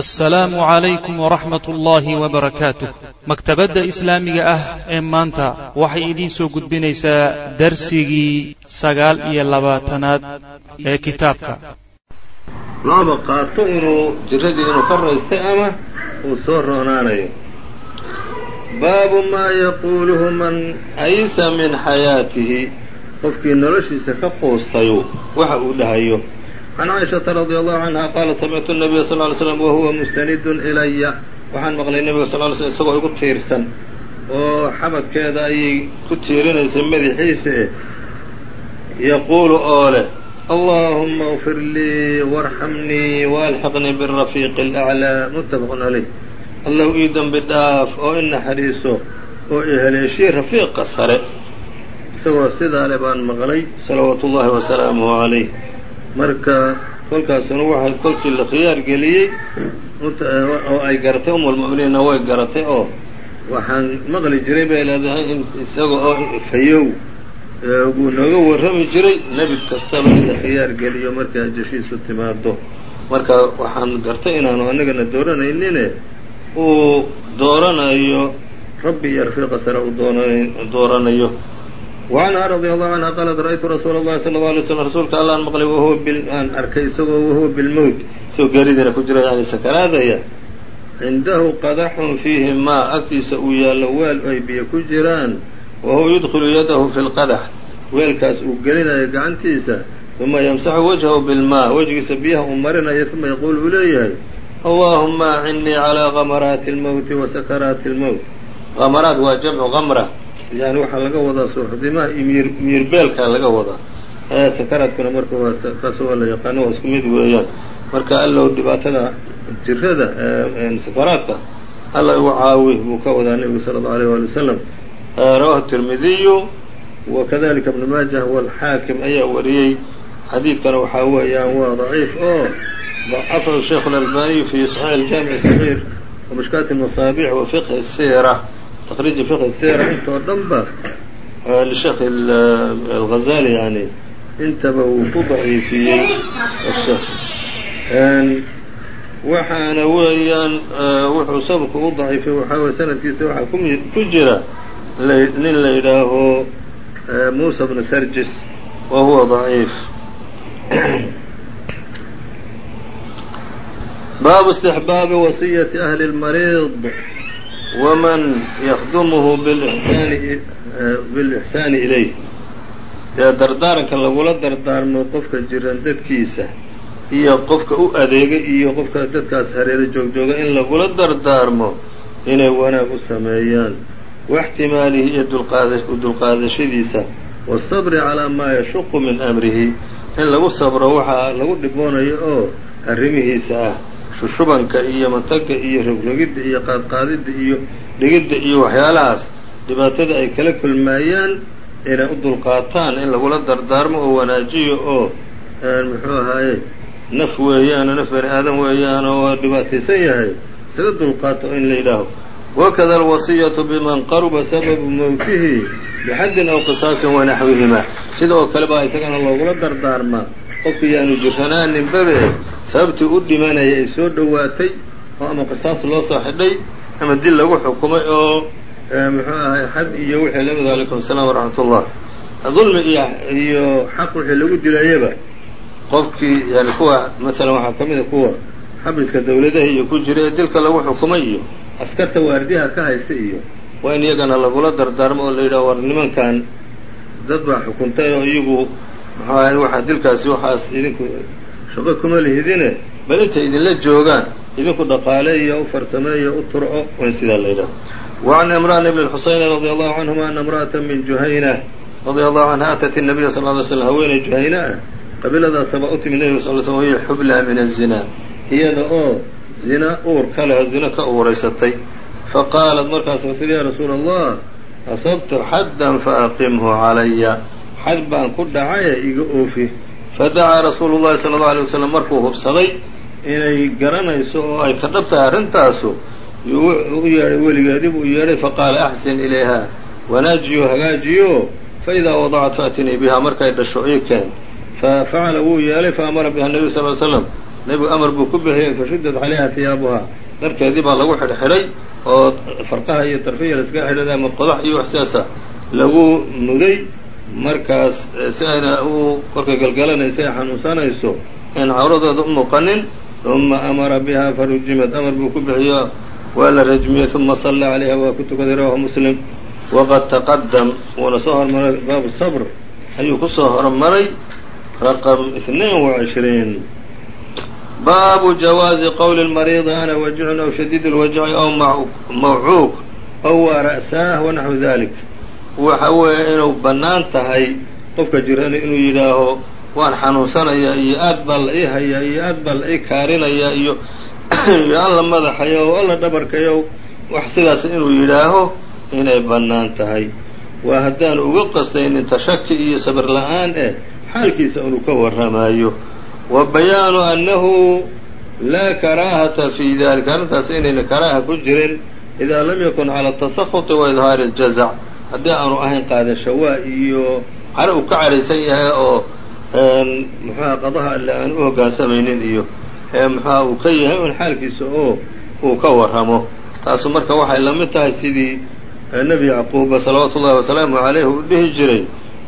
assalaamu calaykum waraxmat ullaahi wabarakaatuh maktabadda islaamiga ah ee maanta waxay idiin soo gudbinaysaa darsigii sagaal iyo labaatanaad ee kitaabka. Looma qaato inuu jiradii inuu ka raystay ama uu soo roonaanayo. Baabu maa yaquuluhu man aysa min xayaatihi qofkii noloshiisa ka quustayu waxa uu dhahayo can caaishaةa radي allahu canha qaalat samictu الnabiya sal ly slam wahuwa mustanidun ilaya waxaan maqlay nebiga sal ly slm isagoo igu tiirsan oo xabadkeeda ayay ku tiirinaysay madaxiisa eh yaquulu oo leh allahuma اغfir lii warxamnii waalxiqnii bالrafiiqi اlأclىa muttafaqun calayh allahu ii dembi dhaaf oo i naxariiso oo i haleeshii rafiiqa sare isagoo sidaa le baan maqlay salawaatu ullahi wasalaamuh calayh marka kolkaasuna waxay kolkii la khiyaar geliyey. Oo ay garatay umulmu'miniinna way garatay oo waxaan maqli jiray bay leedahay in isaga oo fayow wuu nooga warrami jiray. Nebi kastaba in la khiyaar geliyo markay ajashiisu timaado marka waxaan gartay inaanu annagana dooranaynin uu dooranayo rabbi iyo rafiiqa sare uu dooranayo وعنها رضي الله عنها qالت رأytu رsuuل الlahi صلى الله عليه وسلم rasuulka allaan maqlay aan arkay isagoo wahuwa bilmowt isagoo geeridiina ku jira yani sakaraadaya cindahu qadaxun fiihi maa agtiisa uu yaallo weel ay biyo ku jiraan wahuwa yudkilu yadahu fi lqadax weelkaas uu gelinayo gacantiisa ثuma ymsaxu wajhahu bilmaa wejigiisa biyaha uu marinayo ثuma yaquul uu leeyahay allahuma acinnii calىa gamaraati اlmowti wa sakaraati اlmowt gamaraat waa jamcu gamra yani waxaa laga wadaa suuxdimaha iyo miyirbeelkaa laga wadaa. Sakaraadkuna marka waa taas waa la yaqaano waa isku mid weeyaan. Marka allow dhibaatada jirada sakaraadka alla igu caawi buu ka wadaa nebigu sala allau aleyh waali wasalam rawahu tirmidiyu wa kadalika ibnu maajah walxaakim ayaa wariyey. Xadiidkana waxaa weeyaan waa daciif oo dacafahu sheikh اlalbaniyu fi saxiix aljaamic sagiir wa mishkaati masaabix wa fiqhi sira تqrيج فqه sيra intoo dhan ba لsheekh الغazali yani intaba wuu ku ضaciifiyey waxaana weeyaan wuxuu sababka u ضaciifiyey waxaa wey sanadkiisa waxaa ku jira nin la yidhaaho muسى بن srjis wa huwa ضaعiif baabu اsتحbaabi waصية أhli الmariiض wman yakdumuhu bilixsaani ilayh dee dardaaranka lagula dardaarmo qofka jiran dadkiisa iyo qofka u adeega iyo qofka dadkaas hareero joogjooga in lagula dardaarmo inay wanaag u sameeyaan. Waxtimaalihi iyo dulqaadashadiisa. Waasabri calaa maa yashuqu min amrihi. In lagu sabro waxaa lagu dhiboonayo oo arrimihiisa ah shushubanka iyo mataga iyo rogrogidda iyo qaadqaadidda iyo dhigidda iyo waxyaalahaas dhibaatada ay kala kulmaayaan inay u dulqaataan in lagula dardaarmo oo wanaajiyo oo muxuu ahaaye naf weeyaan naf bani aadam weeyaan oo dhibaataysan yahay isaga dulqaato in la yidhaaho. Wakada alwasiyatu biman qaruba sababu mowtihi bixaddin aw qisaasin wanaxwihima sida oo kale baa isagana loogula dardaarmaa qofkii yaanu jirranaaninbabe sababtii u dhimanaya ay soo dhowaatay oo ama qisaas loo soo xidhay ama dil lagu xukumay oo muxuu ahay xad iyo wixii la mid alaykum asalaam waraxmat ullah dulmi iyo iyo xaq wixii lagu dilayaba qofkii yani kuwa masalan waxaa ka mid a kuwa xabiska dawladaha iyo ku jira ee dilka lagu xukumay iyo askarta waardiyaha ka haysa iyo waa in iyagana lagula dardaarmo oo la yidhaho war nimankan dad baa xukuntay oo iyagu muxuu ahay waxaa dilkaasi waxaas idinku shaqo kuma lihidine bal intay idinla joogaan idinku dhaqaaleeyo u farsameeyo u turco in sidaa la yidhaho وعn عمrان بن الxuseyn رضي الله عنهma أن امرأة min جuhaynة رضي الله عنها أتت النبي صلى اه عليه وسلم haweeney جuhayna ah qabiiladaasaba u timid nebiga صل sلم وhiy xubla min الزina iyada oo zina uur ka leh zina ka uuraysatay faqaalat markaasuu tihi ya rasuul الlah asabtu xadا faأqimhu عalaya xad baan ku dhacaye iga oofi. Fadacaa rasuulu llahi sala allau alay wasalam markuu hubsaday inay garanayso oo ay ka dhab tahay arrintaasu yuu u yeedhay weligeedii buu yeedhay faqaala axsin ilayha wanaajiyo hagaajiyo faidaa wadacat faatinii bihaa markay dhasho ii keen. Fafacala wuu yeelay faamara biha nebiyu sal l slam nebigu amar buu ku bixiyey fashudad calayha hiyaabuhaa dharkeedii baa lagu xidhxidhay oo farqaha iyo darfiya laskaga xidhada ama qodax iyo wax sidaasa lagu muday markaas eh, si ayna u korka kolkay galgalanayso ay xanuunsanayso in cawradooda u muuqanin uma amara biha farujimad amar buu ku bixiyo waa la rajmiyey uma sallaa calayha waa ku tukaday rawahu muslim. Waqad taqadam wuuna soo hormaray baabu sabr. Ayuu ku soo hormaray raqam itnain wa cishriin. Baabu jawaazi qowli lmariidi ana wajicun aw shadiid lwajci aw mawcuuq aw waa ra'saah wanaxwu dalik waxa weeye inuu bannaan tahay qofka jirana inuu yidhaaho waan xanuunsanayaa iyo aad baa la ii hayaa iyo aad baa la ii kaarinayaa iyo iyo alla madaxayo alla dhabarkayo wax sidaas inuu yidhaaho inay bannaan tahay. Waa haddaan uga qastaynin tashaki iyo sabir la'aan eh xaalkiisa inuu ka warramayo wa bayaanu annahu laa karaahata fii dalika arrintaas inayna karaaha ku jirin idaa lam yakun cala atasaquti wa idhaari aljazac haddii aanu ahayn qaadashawaa iyo caro uu ka caraysan yahay oo muxuha qadaha alle aan u hoggaansamaynin iyo muxuha uu ka yahay un xaalkiisa oo uu ka warramo. Taasu marka waxay la mid tahay sidii nebi yacquuba salawaatu ullahi wasalaamu calayh uu dhihi jiray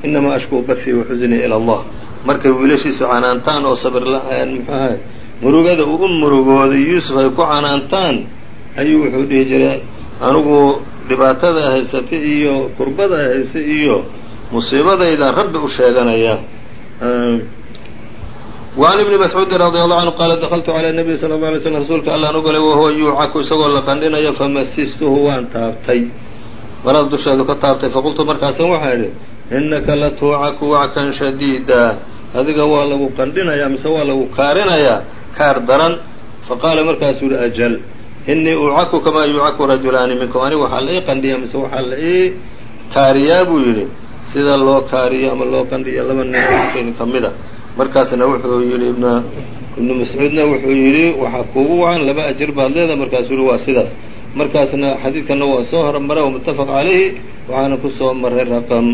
inamaa ashkuu bathii waxusnii ila allah. Markay wiilashiisu canaantaan oo sabir la'aan muxuaha murugada uu u murugooday yuusuf ay ku canaantaan ayuu wuxuu dhihi jiray anigu dhibaatada haysata iyo kurbada haysa iyo musiibadaydaan rabbi u sheeganaya وعn iبni mascuudi radي allahu canhu qaala dakltu calى الnabiy sala اله alay slm rasuulka allaan u galay wahuwa yuucaku isagoo la qandhinayo famasistuhu waan taabtay marada dusheedu ka taabtay faqultu markaasan waxaa idhi inaka latuucaku wackan shadiida adiga waa lagu qandhinayaa mise waa lagu kaarinayaa kaar daran faqaala markaasuu yihi ajal inii uucaku kamaa yuucaku rajulaani minkum. Aniga waxaa la ii qandhiyaa mise waxaa la ii kaariyaa buu yidhi. Sida loo kaariyo ama loo qandhiyo laba nin ka mid a. Markaasna wuxuu yidhi ibnu mascuudna wuxuu yidhi waxaa kuugu wacan laba ajir baad leeda markaasuu yihi waa sidaas. Markaasna xadiidkanna waa soo hormaray oo muttafaq calayhi waxaana ku soo maray raqam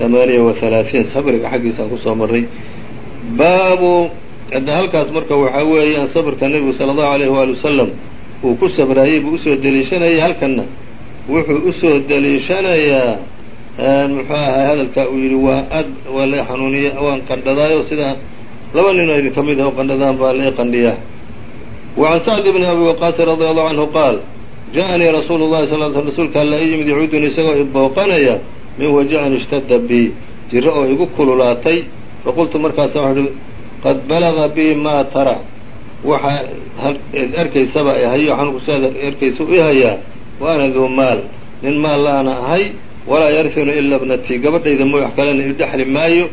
hamaaniya wa halaaثiin sabriga xaggiisaan ku soo maray baabu halkaas marka waxaa weeyaan sabrka nebigu sala allahu alayhi waali wasalam uu ku sabraayey buu u soo deliishanayay halkanna. Wuxuu u soo deliishanayaa muxuu ahay hadalka uu yidhi waa ad waa la xanuuniya waan qandhadaayo sidaa laba nin oo idin ka mid ah oo qandhadaan baa la qandhiyaa. Wa can sacd bni abi waqaasin radi allahu canhu qaal ja'anii rasuulu llahi sal l sl rasuulka alla i yimid yacuuduni isagoo ibooqanaya min wajacin ishtada bi jiro oo igu kululaatay. Faqultu markaasa waxau uhi qad balaga bi maa tara waxa ed erkaysaba hayo xanuunkuseeda erkaysa i hayaa wa ana duu maal. Nin maal laana ahay walaa yarfinu ila bnatii gabadhayda mooy wax kalena idhexli maayo.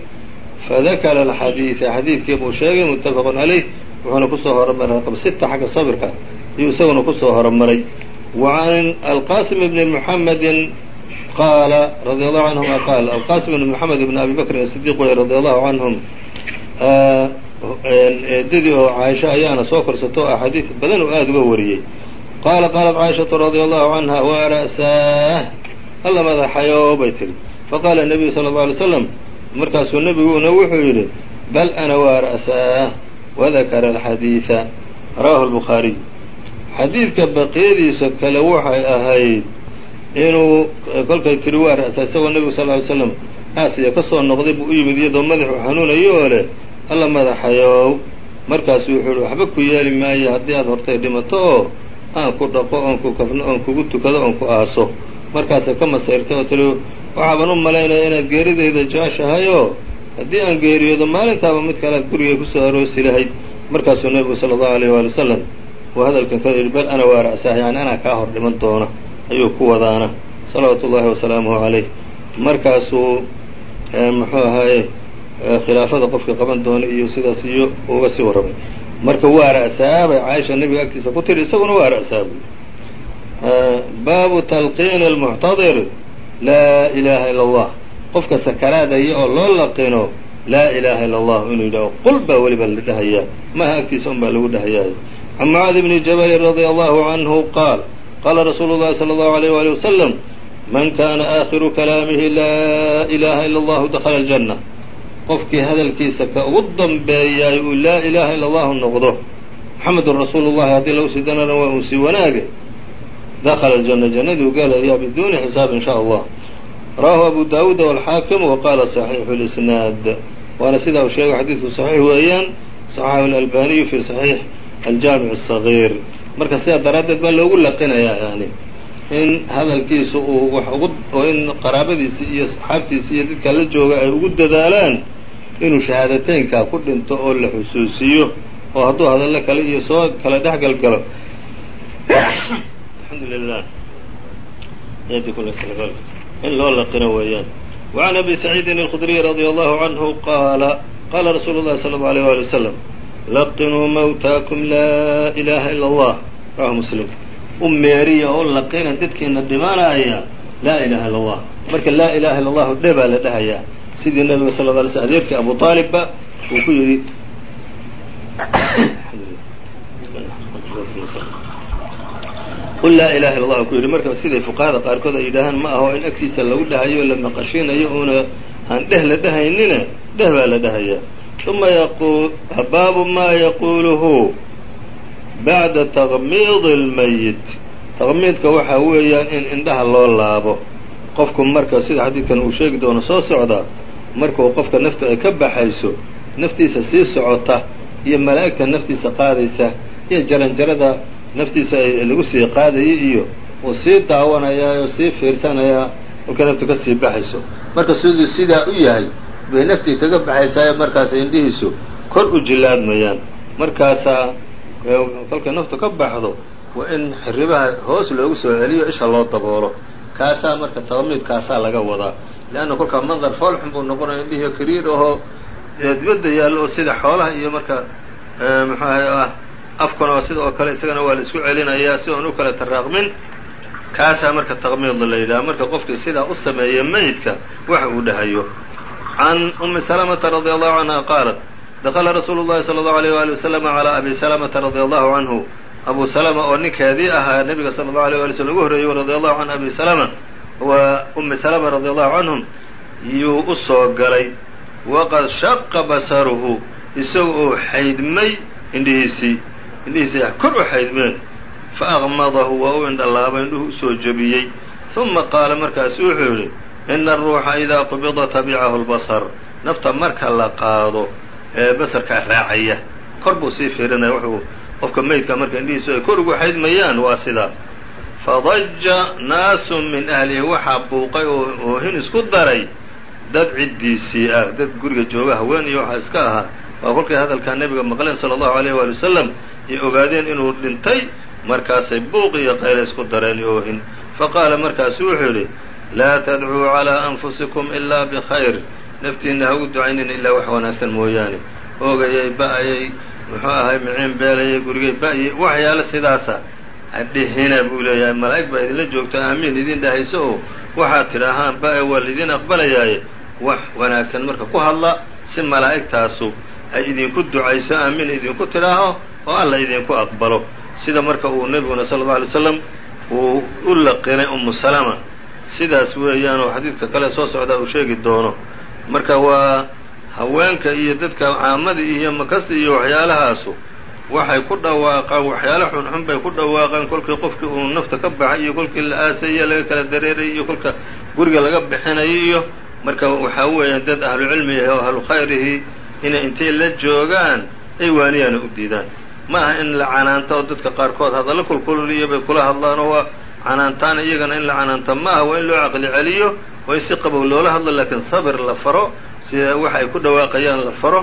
Fadakara alxadiida xadiidkii buu sheegay muttafaqun calayh wuxuuna ku soo hormaray raqab xagga sabirka iyuu isaguna ku soo horumaray wa can alqasim bni muxamedin qaala radi allahu canhuma qaal alqasim bni moxamed bni abi bakrin asidiq wey radi allahu canhum eedadii oo caaisha ayaana soo korsato oo axaadiid badan oo aada uga wariyey. Qaala qaalat caaishatu radia allahu canha waa ra'saah. Alla madaxayo bay tidhi. Faqaala nebiyu sala allau alay slam markaasuu nebiguna wuxuu yidhi bal ana waa ra'saah. Wadakara alxadiida rawahu albukhaariy xadiidka baqiyadiisa kale waxay ahayd inuu kolkay tidhi waa ra'saa isagoo nebigu sal ly slam aasiya ka soo noqday buu u yimid iyadoo madaxu xanuunayo oo leh alla madaxayow markaasu wuxuu yihi waxba ku yeeli maayo haddii aad hortay dhimato oo aan ku dhaqo oon ku kafno oon kugu tukado oon ku aaso. Markaasay ka masayrtay oo tiri waxaaban u malaynaya inaad geeridayda jeceshahayoo haddii aan geeriyoodo maalintaaba mid kale aad gurigay ku soo aroosi lahayd. Markaasuu nebigu sala allahu alayh waali wasalam uu hadalkan ka yidhi bal ana waa ra'saah yani anaa kaa hor dhiman doona ayuu ku wadaana. Salawaatu ullahi wasalaamuhu calayh. Markaasuu muxuu ahaaye khilaafada qofka qaban doona iyo sidaas iyo uga sii warramay. Marka waa ra'saabay caaisha nebiga agtiisa ku tiri isaguna waa ra'saabu baabu talqiini almuctadir laa ilaaha ila allah qofka sakaraadaya oo loo laqino laa ilaaha ila allah inuu yidhaho qul baa weliba la dhahayaa maha agtiisa un baa lagu dhahayaayo can mucaadi bni jabalin radia allahu canhu qaal qaala rasuulu llahi sala allahu alayh waali wasalam man kana aakhiru kalaamihi laa ilaaha ila allahu dakhala aljanna qofkii hadalkiisa ka ugu dambeeyaay uu laa ilaaha ila allahu noqdo moxamedun rasuulu llahi haddii lagu sii danana waa uu sii wanaage dakhala aljanna jannaduu gelaya biduuni xisaab in sha allah. Rawahu abu daawuud walxaakim wa qaala saxiixu lisnaad waana sidaa uu sheegay xadiidku saxiix weeyaan saxaxahu alalbaniyu fi saxiix aljaamic asagiir marka sidaa daraaddeed baa loogu laqinayaa yani in hadalkiisa uu wax ugu oo in qaraabadiisi iyo asxaabtiisi iyo dadka la jooga ay ugu dadaalaan inuu shahaadateynkaa ku dhinto oo la xusuusiyo oo hadduu hadallo kale iyo soo kala dhexgal galo alxamdu lilah in loo laqino weeyaan وعn أbي سعيidi الخdري رضي الله عنه qاala qاla رasuul الlahi صلى الله عليه وaلي وسلم laqinuu mawtaakum laa إlaha ilا الlah rawahu mslim u meeriya oo laqina dadkiina dhimanaya laa ilaha illa allah marka laa ilaha illa allahu dhe baa la dhahayaa sidii nabiga sal lla alay slm adeerkii abu aalibba uu ku yidhi qul laa ilaha illa allah ku yidhi marka siday fuqahada qaarkood ay yidhaahaan ma aho in agtiisa lagu dhahayo la maqashinayo uuna aan dheh la dhahaynine dheh baa la dhahayaa uma baabu ma yaquluhu bacda taqmiidi اlmayit taqmiidka waxaa weeyaan in indhaha loo laabo. Qofku marka sida xadiidkan uu sheegi doono soo socdaa markuu qofka naftu ay ka baxayso naftiisa sii socota iyo malaa'igta naftiisa qaadaysa iyo jaranjarada naftiisa lagu sii qaadayay iyo uu sii daawanayaa oo sii fiirsanayaa kolkay naftu ka sii baxayso. Marka siduu sidaa u yahay bay naftii kaga baxaysaayo markaas indhihiisu kor u jillaadmayaan markaasaa kolkay naftu ka baxdo waa in xiribaha hoos loogu soo celiyo isha loo daboolo. Kaasaa marka taqmiid kaasaa laga wadaa leanna kolkaa mandar foolxun buu noqonaya indhihiiyo kariir ahoo dibadda yaallo oo sida xoolaha iyo marka muxuu ahay ah afkuna sida oo kale isagana waa la isku celinayaa si oon u kala taraaqmin kaasaa marka taqmiida la yidhaha marka qofkii sidaa u sameeya meydka waxa uu dhahayo can umi salamata radi allahu canha qaalat dakala rasuulu llahi sala allahu alayh waali wasalam calaa abi salamata radi allahu canhu abu salama oo ninkeedii ahaa nebiga sala allahu alay wali slam ugu horreeyey radi allahu can abi salama umi salama radi allahu canhum yuu u soo galay. Waqad shaqa basaruhu isaga oo xaydmay indhihiisii. Indhihiisii kor u xaydmeen. Faaqmadahu waa u indhalaaba indhuhu u soo jebiyey. Uma qaala markaasu wuxuu yidhi ina aruuxa idaa qubida tabicahu lbasar nafta marka la qaado ee basarkaa raacaya kor buu sii fiirinaya wuxuu qofka meydka marka indhihiisu ay kor ugu xaydmayaan waa sidaa fadaja naasu min ahlihi waxaa buuqay oo oohin isku daray dad ciddiisii ah dad guriga jooga haween iyo waxaa iska ahaa waa kolkay hadalkaa nebiga maqleen sala allahu alayh waali wasalam iyo ogaadeen inuu dhintay markaasay buuq iyo qayle isku dareen oohin faqaala markaasu wuxuu yidhi laa tadcuu calaa anfusikum ilaa bikhayr naftiinna ha ugu ducaynina ilaa wax wanaagsan mooyaane oogayay ba'ayay muxuu ahay miciin beelayay gurigay ba-yay waxyaalo sidaasa hadhihina buu leeyahay. Malaa'ig baa idinla joogto aamiin idin dhahayso. Oo waxaad tidhaahaan ba'e waa laidin aqbalayaaye wax wanaagsan marka ku hadla si malaa'igtaasu ay idinku ducayso aamiin idinku tidhaaho oo alla idinku aqbalo. Sida marka uu nebiguna sala allau alay slam uu u laqinay umu salama. Sidaas weeyaan oo xadiidka kale soo socdaa uu sheegi doono. Marka waa haweenka iyo dadka caamada iyo makasta iyo waxyaalahaasu waxay ku dhawaaqaan waxyaalo xunxun bay ku dhawaaqaan kolkii qofkii uu nafta ka baxay iyo kolkii la aasayyo laga kala dareeray iyo kolka guriga laga bixinayo. Iyo marka waxaa weeyaan dad ahlucilmi ah oo ahlu khayrihi inay intay la joogaan ay waaniyaana u diidaan. Ma aha in la canaanto oo dadka qaarkood hadallo kulkuliyo bay kula hadlaan oo waa canaantaan iyagana in la canaanto ma aha waa in loo caqli celiyo waa in si qabow loola hadlo laakiin sabir la faro sida waxa ay ku dhawaaqayaan la faro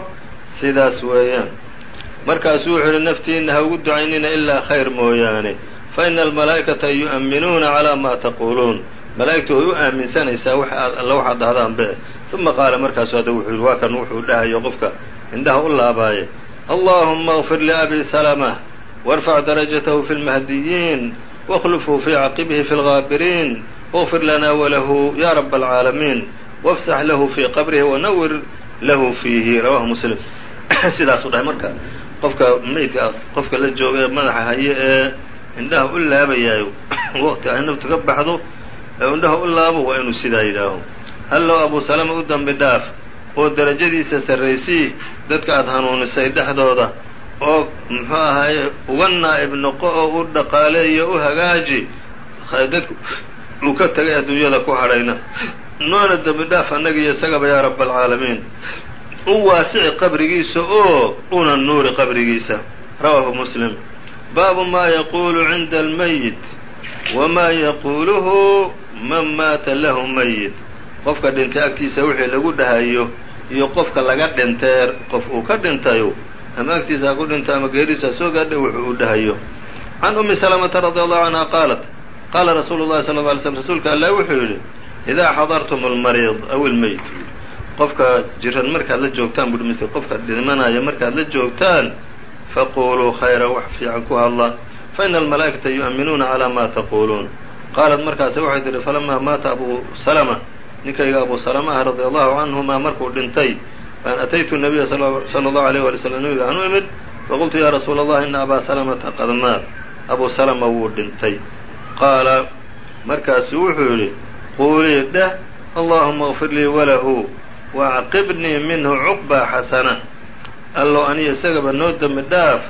sidaas weeyaan markaasuu wuxuu yihi naftiina ha ugu ducaynina ilaa khayr mooyaane fa ina almalaa'ikata yu'amminuuna calaa maa taquuluun malaa'igtu way u aaminsanaysaa wax aad alla waxaad dhahdaan be uma qaala markaasu hadda wuxuu yihi waa kan wuxuu dhahayo qofka indhaha u laabaaye allahuma اغfir liabi salama warfac darajatahu fi lmahdiyiin wاklufhu fii caqibihi fi lgaabiriin wاغfir lana walahu ya rab alcaalamiin wafsax lahu fii qabrihi wanawir lahu fiihi rawahu muslim sidaasuu dhahay marka qofka meydka qofka la jooga madaxa haye ee indhaha u laabayaayo waqti ay naftu ka baxdo ee indhaha u laabo waa inuu sidaa yidhaaho. Hallow abu salama u dambi dhaaf oo derajadiisa sarraysii dadka aada hanuunisay dhexdooda oo muxuu ahaye uga naa'ib noqo oo u dhaqaaleeyo u hagaaji dadku uu ka tagay adduunyada ku hadhayna. Noona dembi dhaaf annaga iyo isagaba yaa raba alcaalamiin u waasici qabrigiisa oo una nuuri qabrigiisa. Rawaahu muslim. Baabu ma yaquulu cinda almayit wma yaquuluhu man maata lahu mayit. Qofka dhintay agtiisa wixii lagu dhahayo iyo qofka laga dhintee qof uu ka dhintayo ama agtiisa ha ku dhinto ama geeriisa soo gaadhay wuxuu u dhahayo. Can umi salamata radi allahu canha qaalat qaala rasuulu llahi sala lla alay slm rasuulka allah wuxuu yidhi idaa xadartum almariid aw ilmeyt qofka jiran markaad la joogtaan buhi mise qofka dhimanaya markaad la joogtaan faquluu khayra wax fiican ku hadla. Faina almalaa'ikata yu'minuuna calaa ma taquuluun. Qaalat markaase waxay tidhi falamaa maata abu salama? Ninkayga abu salama ah radia allahu canhuma markuu dhintay faan ataytu nabiya sala allahu alayh wali slam nabiga aan u imid faqultu yaa rasuula allah ina abaa salamata qad maat. Abu salama wuu dhintay. Qaala markaasu wuxuu yidhi quulii dheh allahuma اغfir lii walahu waacqibnii minhu cuqbaa xasana. Allow aniyo isagaba noo dembi dhaaf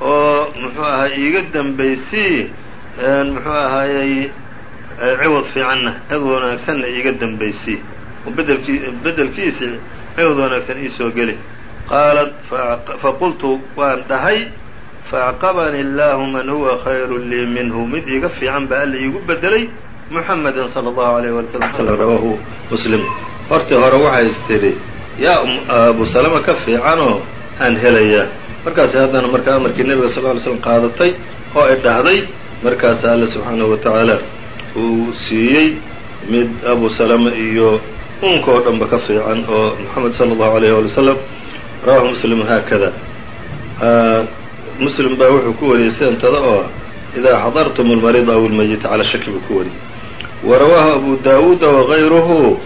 oo muxuu ahay iiga dembaysii muxuu ahaayey ciwad fiicanna ciwad wanaagsanna iiga dembaysii oo bedelkii bedelkiisi ciwad wanaagsan iisoo geli. Qaalat faqultu waan dhahay faacqabani illaahu man huwa khayru lii minhu. Mid iiga fiican baa alla iigu bedelay muxamedin sala allahu alayh wali slam rawaahu muslim. Hortii hore waxay is tidhi yaa abu salama ka fiicanoo aan helayaa markaasi haddana markaa amarkii nebiga sal ly slm qaadatay oo ay dhahday markaasa alle subxaanahu wa tacaala uu siiyey mid abu salama iyo unka oo dhanba ka fiican oo moxamed sala allahu alayh wali wasalam rawahu muslim haakada. Muslim baa wuxuu ku wariyey sidantada oo ah idaa xadartum almariida aw almayita calaa shaki buu ku wariyey wa rawaahu abu daawuuda wagayruhu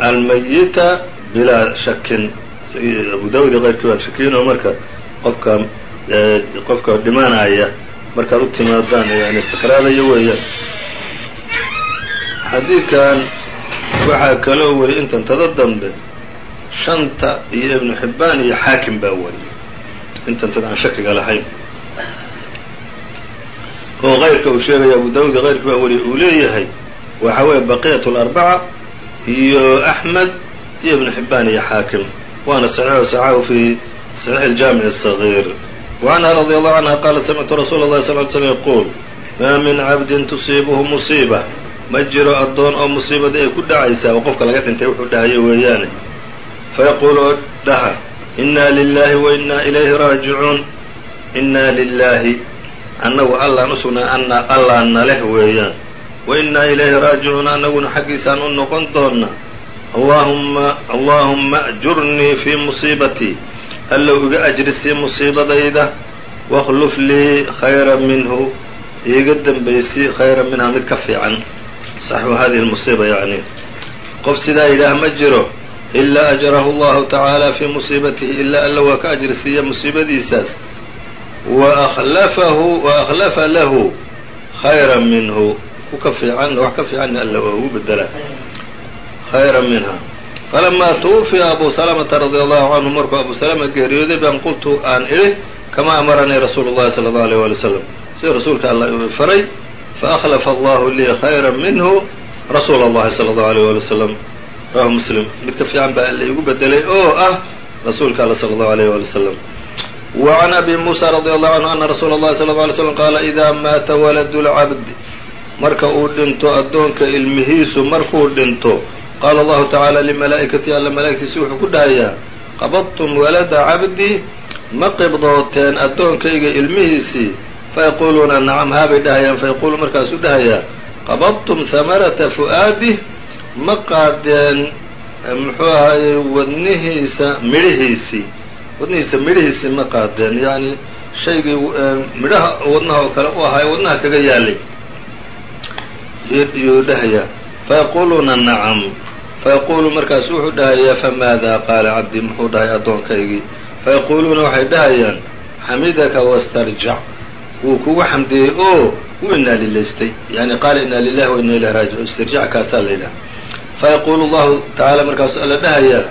almayita bilaa shakin abu daawud iyo keyrkii baan shakiyin oo marka qofka qofka dhimanaya markaad u timaadaan yani sakraadaya weeyaan xadiidkan waxaa kaloo wariyay intantada dambe shanta iyo ibnu xibbaan iyo xaakim baa wariyay intantada aan shakiga lahayn oo qayrka uu sheegaya abu daawud qayrka baa weli uu leeyahay waxa weeye baqiyat larbaca iyo axmed iyo ibnu xibaan iyo xaakim. Waana saxiixu saxaahu fi saxiix aljaamic asagiir wacanha radi allahu canha qaala samictu rasuula allahi sal ly slam yaquul maa min cabdin tusiibuhu musiiba. Ma jiro addoon oo musiibada ay ku dhacaysa oo qofka laga dhintay wuxuu dhahayo weeyaane. Fayaquul oo dhaha innaa lilaahi wa innaa ilayhi raajicuun. Innaa lilaahi annagu allaan u sugnaa ana allaana leh weeyaan. Wa inaa ilayhi raajicuun annaguna xaggiisaan u noqon doonna. Allahumma allaahumma ajurnii fii musiibatii allow iga ajrisii musiibadayda. Wakhluf lii khayra minhu. Iiga dembaysii khayra minhaa mid ka fiican. Saxbu hadihi lmusiiba yacni qof sidaa yidhaah ma jiro ilaa ajrahu allahu tacaala fii musiibatihi ilaa alla waa ka ajrisiiya musiibadiisaas wa ahlafahu wa akhlafa lahu khayra minhu ku ka fiican wax ka fiicanna alla waa ugu bedelaa khayra minha falamaa twufiya abu salamata radia allahu canhu markuu abu salama geeriyooday baan qultu aan idhi kamaa amaranii rasuulu llahi sala allahu alيyh wali wslam sida rasuulka alla uu faray faakhlafa allahu lii khayra minhu rasuula اllahi sala allahu alيyh wali wasalam rawahu muslim mid ka fiican baa alla igu bedelay oo ah rasuulka alla sala allahu alيyh wali wasalam can abi muusa radi allahu canhu ana rasuula اllahi sala lla alay slam qaala idaa maata waladu lcabdi marka uu dhinto addoonka ilmihiisu markuu dhinto qaala allahu tacaala limalaa'ikati alla malaa'igtiisi wuxuu ku dhahayaa qabadtum walada cabdii ma qibdooteen addoonkayga ilmihiisii fayaquuluuna nacam haabay dhahayaan fayaquulu markaasuu dhahayaa qabadtum hamarata fu'aadih ma qaadeen muxuu ahaayey wadnihiisa midhihiisii wadnihiisa midhihiisii ma qaadeen. Yacni shaygii midhaha wadnaha oo kale u ahaay wadnaha kaga yaalay. Yuu dhahayaa fayaquuluuna nacam. Fayaquulu markaasu wuxuu dhahayaa famaada qaala cabdii muxuu dhahay addoonkaygii fayaquuluuna waxay dhahayaan xamidaka wastarjac wuu kugu xamdiyey oo wuu inaalilaystay yani qaala inaa lilahi wa inaa ilayhi raajicuun istirjac kaasaa la yidhaha fayaquulu allahu tacaala markaasuu alla dhahayaa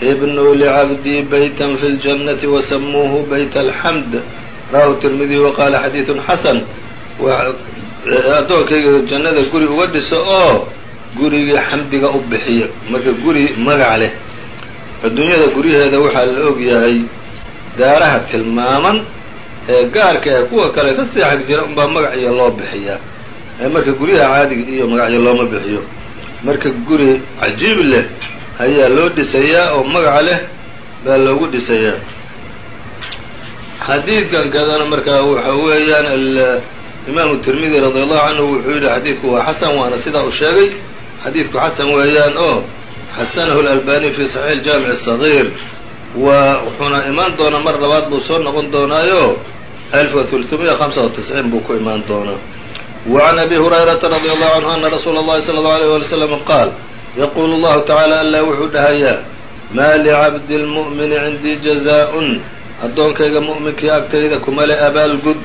ibnuu licabdii baytan fi ljannati wasamuuhu bayt alxamd rawahu tirmidiy waqaala xadiidun xasan addoonkayga jannada guri uga dhiso oo gurigii xamdiga u bixiyo marka guri magac leh adduunyada guryaheeda waxaa la og yahay daaraha tilmaaman ee gaarka ee kuwa kale ka sii xag jira unbaa magacyo loo bixiyaa marka guryaha caadiga iyo magacyo looma bixiyo marka guri cajiib leh ayaa loo dhisayaa oo magaca leh baa loogu dhisayaa. Xadiidkan kadana markaa waxa weeyaan imaamu tirmidi radi allahu canhu wuxuu yidhi xadiidku waa xasan waana sidaa uu sheegay. Xadiidku xasan weeyaan oo xasanahu lalbani fi saxiix aljaamic asagiir waa wuxuuna imaan doonaa mar labaad buu soo noqon doonaayo alf wa ultamiya hamsa wa tisciin buu ku imaan doonaa. Wacan abi hurayrata radi allahu canhu ana rasuul اllahi sala allau alayh wali w slam qaal yaqulu اllahu tacaala allah wuxuu dhahayaa maa licabdi اlmu'mini cindii jazaaءun addoonkayga mu'minkii agtayda kuma le abaalgud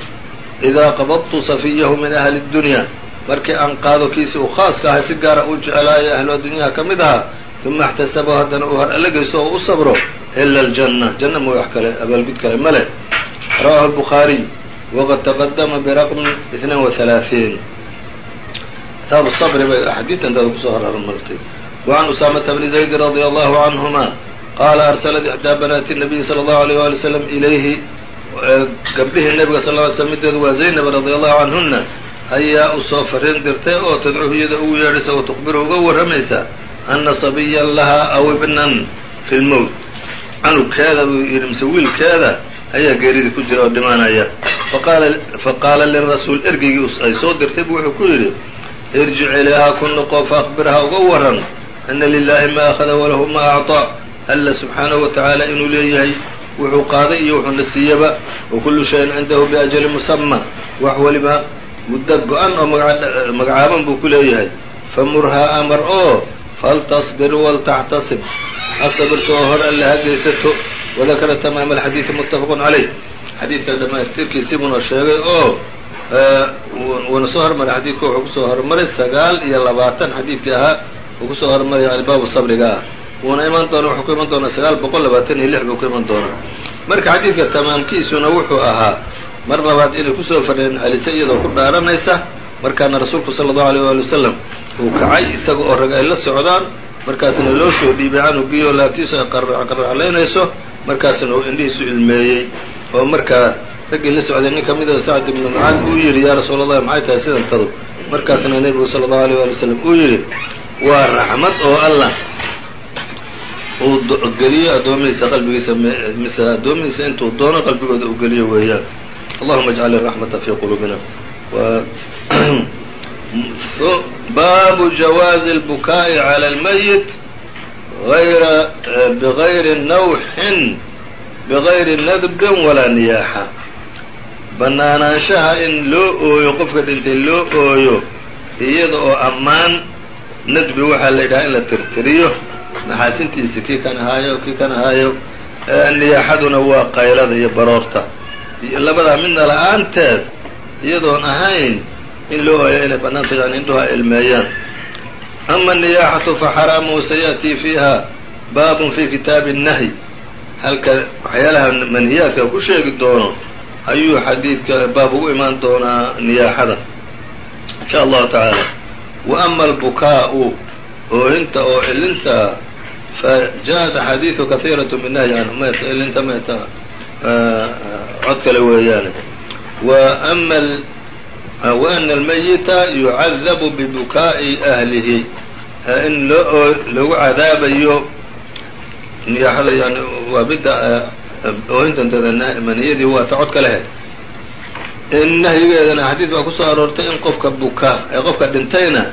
idaa qabadtu safiyahu min ahli اdunya markii aan qaado kiisi uu khaaska ahay si gaara uu jeclaayo ahlu adunyaha ka mid ahaa uma اxtasabahu haddana uu har alla geysto oo u sabro ila aljanna janna mooy wax kale abaalgud kale ma leh rawahu الbukhaariy waqad taqadama biraqmi اثnain وaثalaaثiin kitaabu sabri bay axaadiitantaada kusoo hormartay وعn usaamata bni زaydi radي allahu canهuma qaala arsalat ixdaa banaati الnabiyi salى اllahu عalيه wali slam ilayhi gabdhihii nebiga sal ly slm mideedu waa zaynab radi allahu canhuna ayaa u soo fariin dirtay oo tadcuhu iyada ugu yeedhaysa oo tukhbiru uga warramaysa ana sabiyan lahaa aw ibnan fi lmowt canugkeeda buu yidhi mise wiilkeeda ayaa geeridii ku jira oo dhimanaya faqaala lirasuul ergeygii ay soo dirtay buu wuxuu ku yidhi irjic ilayhaa ku noqo faakbirha uga waran ana lilaahi ma akhada walahu ma acطaa alla subxaanahu wa tacaala inuu leeyahay wuxuu qaaday iyo wuxuuna siiyaba wa kullu shayin cindahu biajali musama wax weliba muddo go-an oo magacaaban buu ku leeyahay. Famurhaa amar oo faltasbir waltaxtasib. Ha sabirto oo hor alle ha geysato wadakara tamaama alxadiidi muttafaqun calayh. Xadiidka dhammaystirkiisibuna sheegay oo wuuna soo hormaray. Xadiidku wuxuu ku soo hormaray sagaal iyo labaatan xadiidkii ahaa uu ku soo hormaray yani baabu sabriga. Ah wuuna iman doona wuxuu ku iman doonaa sagaal boqol labaatan iyo lix buu ku iman doonaa. Marka xadiidka tamaamkiisuna wuxuu ahaa mar labaad inay ku soo fareen celisay iyadoo ku dhaaranaysa markaana rasuulku sala allahu aleyh waali wasalam uu kacay isaga oo rag ay la socdaan markaasna loo soo dhiibay canugiioo laabtiisu ay qaraclaynayso markaasna uu indhihiisu ilmeeyey. Oo markaa raggii la socday nin ka mida sacd ibnu mucaad uu yidhi yaa rasuula allahi maxay tahay sidantadu markaasna nebigu sala allahu aleyh waali wasalam uu yidhi waa raxmad oo allah uu geliyo addoomihiisa qalbigiisa mise addoomihiisa intuu doono qalbigooda uu geliyo weeyaan allahuma اjcal الraxmata fi quluubina baabu jawaazi اlbukaa'i calى اlmayit ayra bغayri nawxin bغayri nadbin walaa niyaaxa bannaanaanshaha in loo ooyo qofka dhintay loo ooyo iyada oo ammaan nadbi waxaa la yidhaha in la tirtiriyo maxaasintiisa kii kan ahaayo kii kan ahaayo niyaaxaduna waa qaylada iyo baroorta labadaa midna la-aanteed iyadoon ahayn in loo ooyo inay bannaanta yani indhuha ilmeeyaan ama niyaaxatu faxaraamuhu sayaأtii fiiha baabun fi kitaabi الnahyi halka waxyaalaha manhiyaadka ku sheegi doono ayuu xadiidka baab ugu imaan doonaa niyaaxada in sha allahu tacaala wa ama albukaa'u oohinta oo cilinta faja-at axaadiidu kaiiraة minahyi canhu cilinta meeta cod kale weeyaane. Wa ana almayita yucadabu bibukaa'i ahlihi in loo loogu cadaabayo niyaaxada yani waa midda oohintanteeda maniyadii waata cod kale he nahyigeedana xadiid baa ku soo aroortay in qofka bukaa ee qofka dhintayna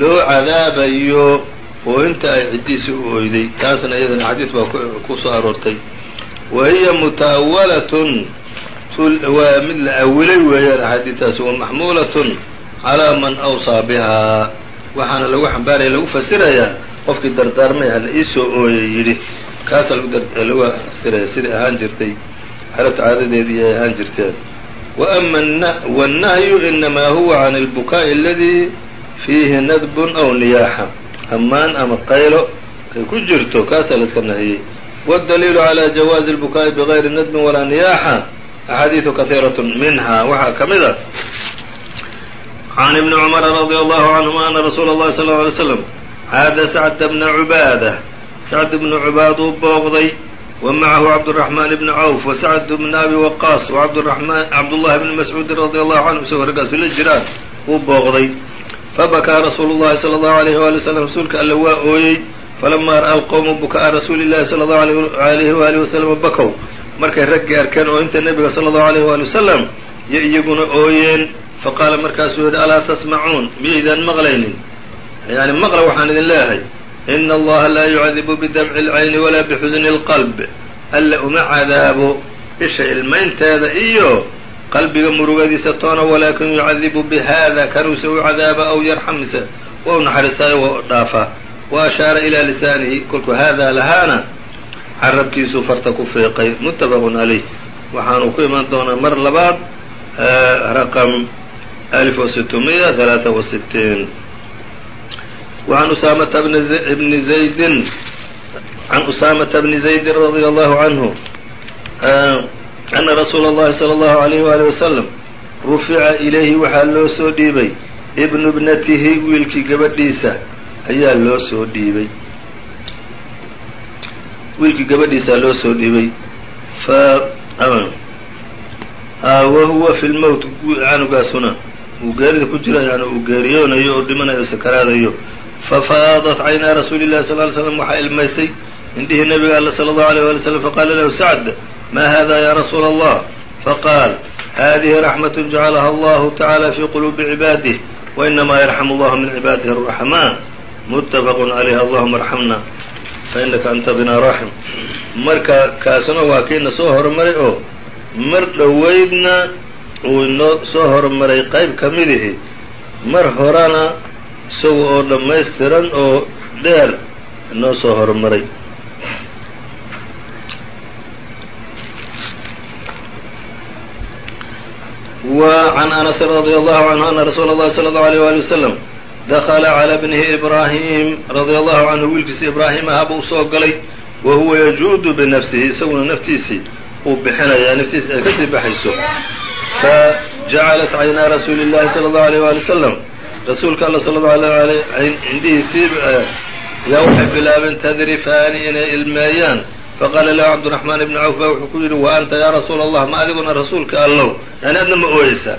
loo cadaabayo oohinta ay ciddiisii u oyday taasna iyadana xadiid baa ku soo aroortay. Wa hiya muta'awalatun waa mid la awilay weeyaan axaadiidtaasi wamaxmuulatun calaa man awsaa bihaa. Waxaana lagu xambaaraya lagu fasirayaa qofkii dardaarmay hala iisoo ooyay yidhi. Kaasa lagu fasiraya sidai ahaan jirtay. Xerabta caadadeedii ay ahaan jirteen waama wannahyu inamaa huwa can albukaa'i aladii fiihi nadbun aw niyaaxa ammaan ama qaylo ay ku jirto kaasaa la iska nahiyey wاdaliilu عalى jawaazi الbukaaءi bغayri nadmi walaa niyaaxa axaadiiثu kahiiraة minha waxaa ka mid a عn ibni cmr radي allahu canهuma ana rasuula اllahi sal ه alay slam caada sacd bna cubaada sacd bnu cubaad uu booqday wa macahu cabdالرaحman bn cawf wasacd bn abi waqaas cabdullahi bni mascuudi radi allahu canhu isagoo raggaasu la jiraan uu booqday fabakaa rasuulu llahi salى اllahu عalayh wali wslam rasuulka alle waa ooyey falama ra'a alqowmu buka'a rasuuli llahi salى اllahu alayhi waalihi waslama bakow markay raggii arkeen oo inta nebiga salى اllahu alayh waali wasalam yo iyaguna ooyeen faqaala markaasuu yidhi alaa tasmacuun miyaydaan maqlaynin yani maqla waxaan idin leeyahay in allaha laa yucadibu bidamci اlcayni walaa bixusni اlqalb alle uma cadaabo isha ilmaynteeda iyo qalbiga murugadiisa toona walaakin yucadibu bihaada kanuuse u cadaaba aw yarxam mise waa u dhaafa wa ashaara ilaa lisaanihi kolkuu haadaa lahaana carabkiisuu farta ku fiiqay muttafaqun calayh waxaanu ku iman doonaa mar labaad raqam alif wa situmiya alaaa wa sitiin وعن أسامة بن زيد عن أسامة بن زيد رضي الله عنه أن رsuuل الlahi صلى الله عليه وaليه وسلم rufica ilayhi waxaa loo soo dhiibay ibnu bnatihi wiilkii gabadhiisa ayaa loo soo dhiibay wiilkii gabadhiisaa loo soo dhiibay wa huwa fi lmowt canugaasuna uu geerida ku jira yani uu geeriyoonayo oo dhimanayo sakaraadayo fafaadat caynaa rasuuli llahi sal ly slam waxaa ilmaysay indhihii nabiga alla sala allahu alيyh wali slam faqaala lahu sacd ma hada ya rasuula allah faqaal hadihi raxmat jacalaha allahu tacaala fi quluubi cibaadih wainamaa yarxamu allahu min cibaadihi araxmaan muttafaqun calayh allahuma arxamna fainaka anta bina raxim marka kaasuna waa kiina soo horumaray oo mar dhoweydna uu inoo soo horumaray qayb ka midihi mar horena isaga oo dhammaystiran oo dheer inoo soo horumaray wa can anasin radia allahu canhu ana rasuula اllahi salى اllahu alيyh wali wasalam dakla calى bnihi ibraahim radia allahu canhu wiilkiisi ibraahim ahaba u soo galay wa huwa yajuudu binafsihi isaguna naftiisii uu bixinayaa naftiisi ay kasii baxayso fajacalat caynaa rasuuli llahi sala allahu alayh waali wasalam rasuulka alla sala allahu alay alay indhihiisii yaa waxay bilaabeen tadrifaani inay ilmeeyaan. Faqaala lahu cabdiraxmaan ibni cawf baa wuxuu ku yidhi wa anta yaa rasuula allah ma adiguna rasuulka allow. Yani adna ma ooyeysaa.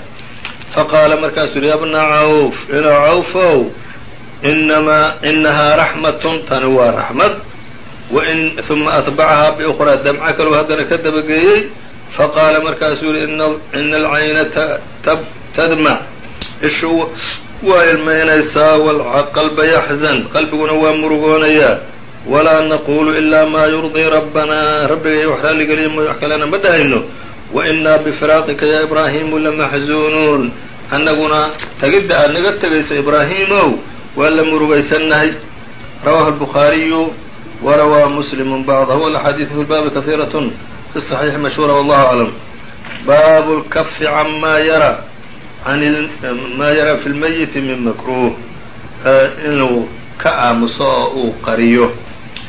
Faqaala markaasuu yidhi yabna cawf ina cawfow inamaa inahaa raxmatun tani waa raxmad wain uma atbacahaa biukhraa damco kaluu haddana ka dabageeyey. Faqaala markaasuu yihi ina alcayna tadmac ishu waa ilmaynaysaa waalqalba yaxzan qalbiguna waa murugoonayaa. Walaa naqulu ilaa maa yurdii rabbanaa rabbigay wax raalligeliya mooy wax kalena ma dhahayno. Wa inaa bifiraaqika ya ibraahimu lamaxzuunuun annaguna tegidda aad naga tegayso ibraahiimow waa la murugaysannahay. Rawaahu albukhaariyu warawaa muslimu bacdahu walaxaadiidu fi lbaabi kahiirat fi saxiixi mashhuura wallahu aclam baabu lkafi camaa yara maa yara fi lmayiti min makruuh inuu ka aamuso oo uu qariyo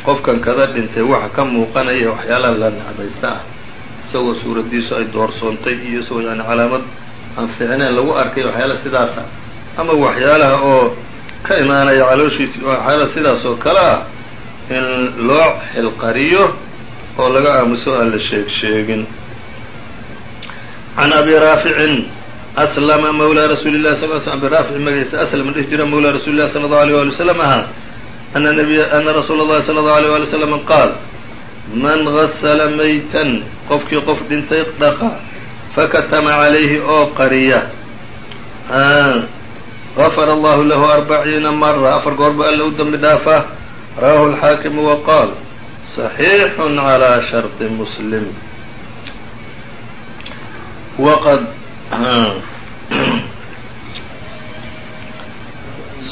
qofkan kada dhintay waxa ka muuqanaya waxyaalaha la necbaysta ah isagoo suuraddiisu ay doorsoontay iyo isagoo yani calaamad aan fiicneen lagu arkay waxyaala sidaas ah ama waxyaalaha oo ka imaanaya calooshiisi waxyaala sidaas oo kale ah in loo xilqariyo oo laga aamuso aan la sheeg sheegin can abi raaficin aslama mawlaa rasuuli llahi sal sl abi raafic magaciisa aslama dhihi jira mawlaa rasuuli llahi sala allahu alيyh wali wasalam ahaa ana nabiy ana rasuula اllahi sala allahu alيyh wali wasalam qaal man gasla maytan qofkii qof dhintay dhaqa fakatama calayhi oo qariya gafara allahu lahu arbaciina mara afar goor ba alla u dembi dhaafaa rawahu alxaakimu wa qaal صaxiixu calى sharطi muslim waqad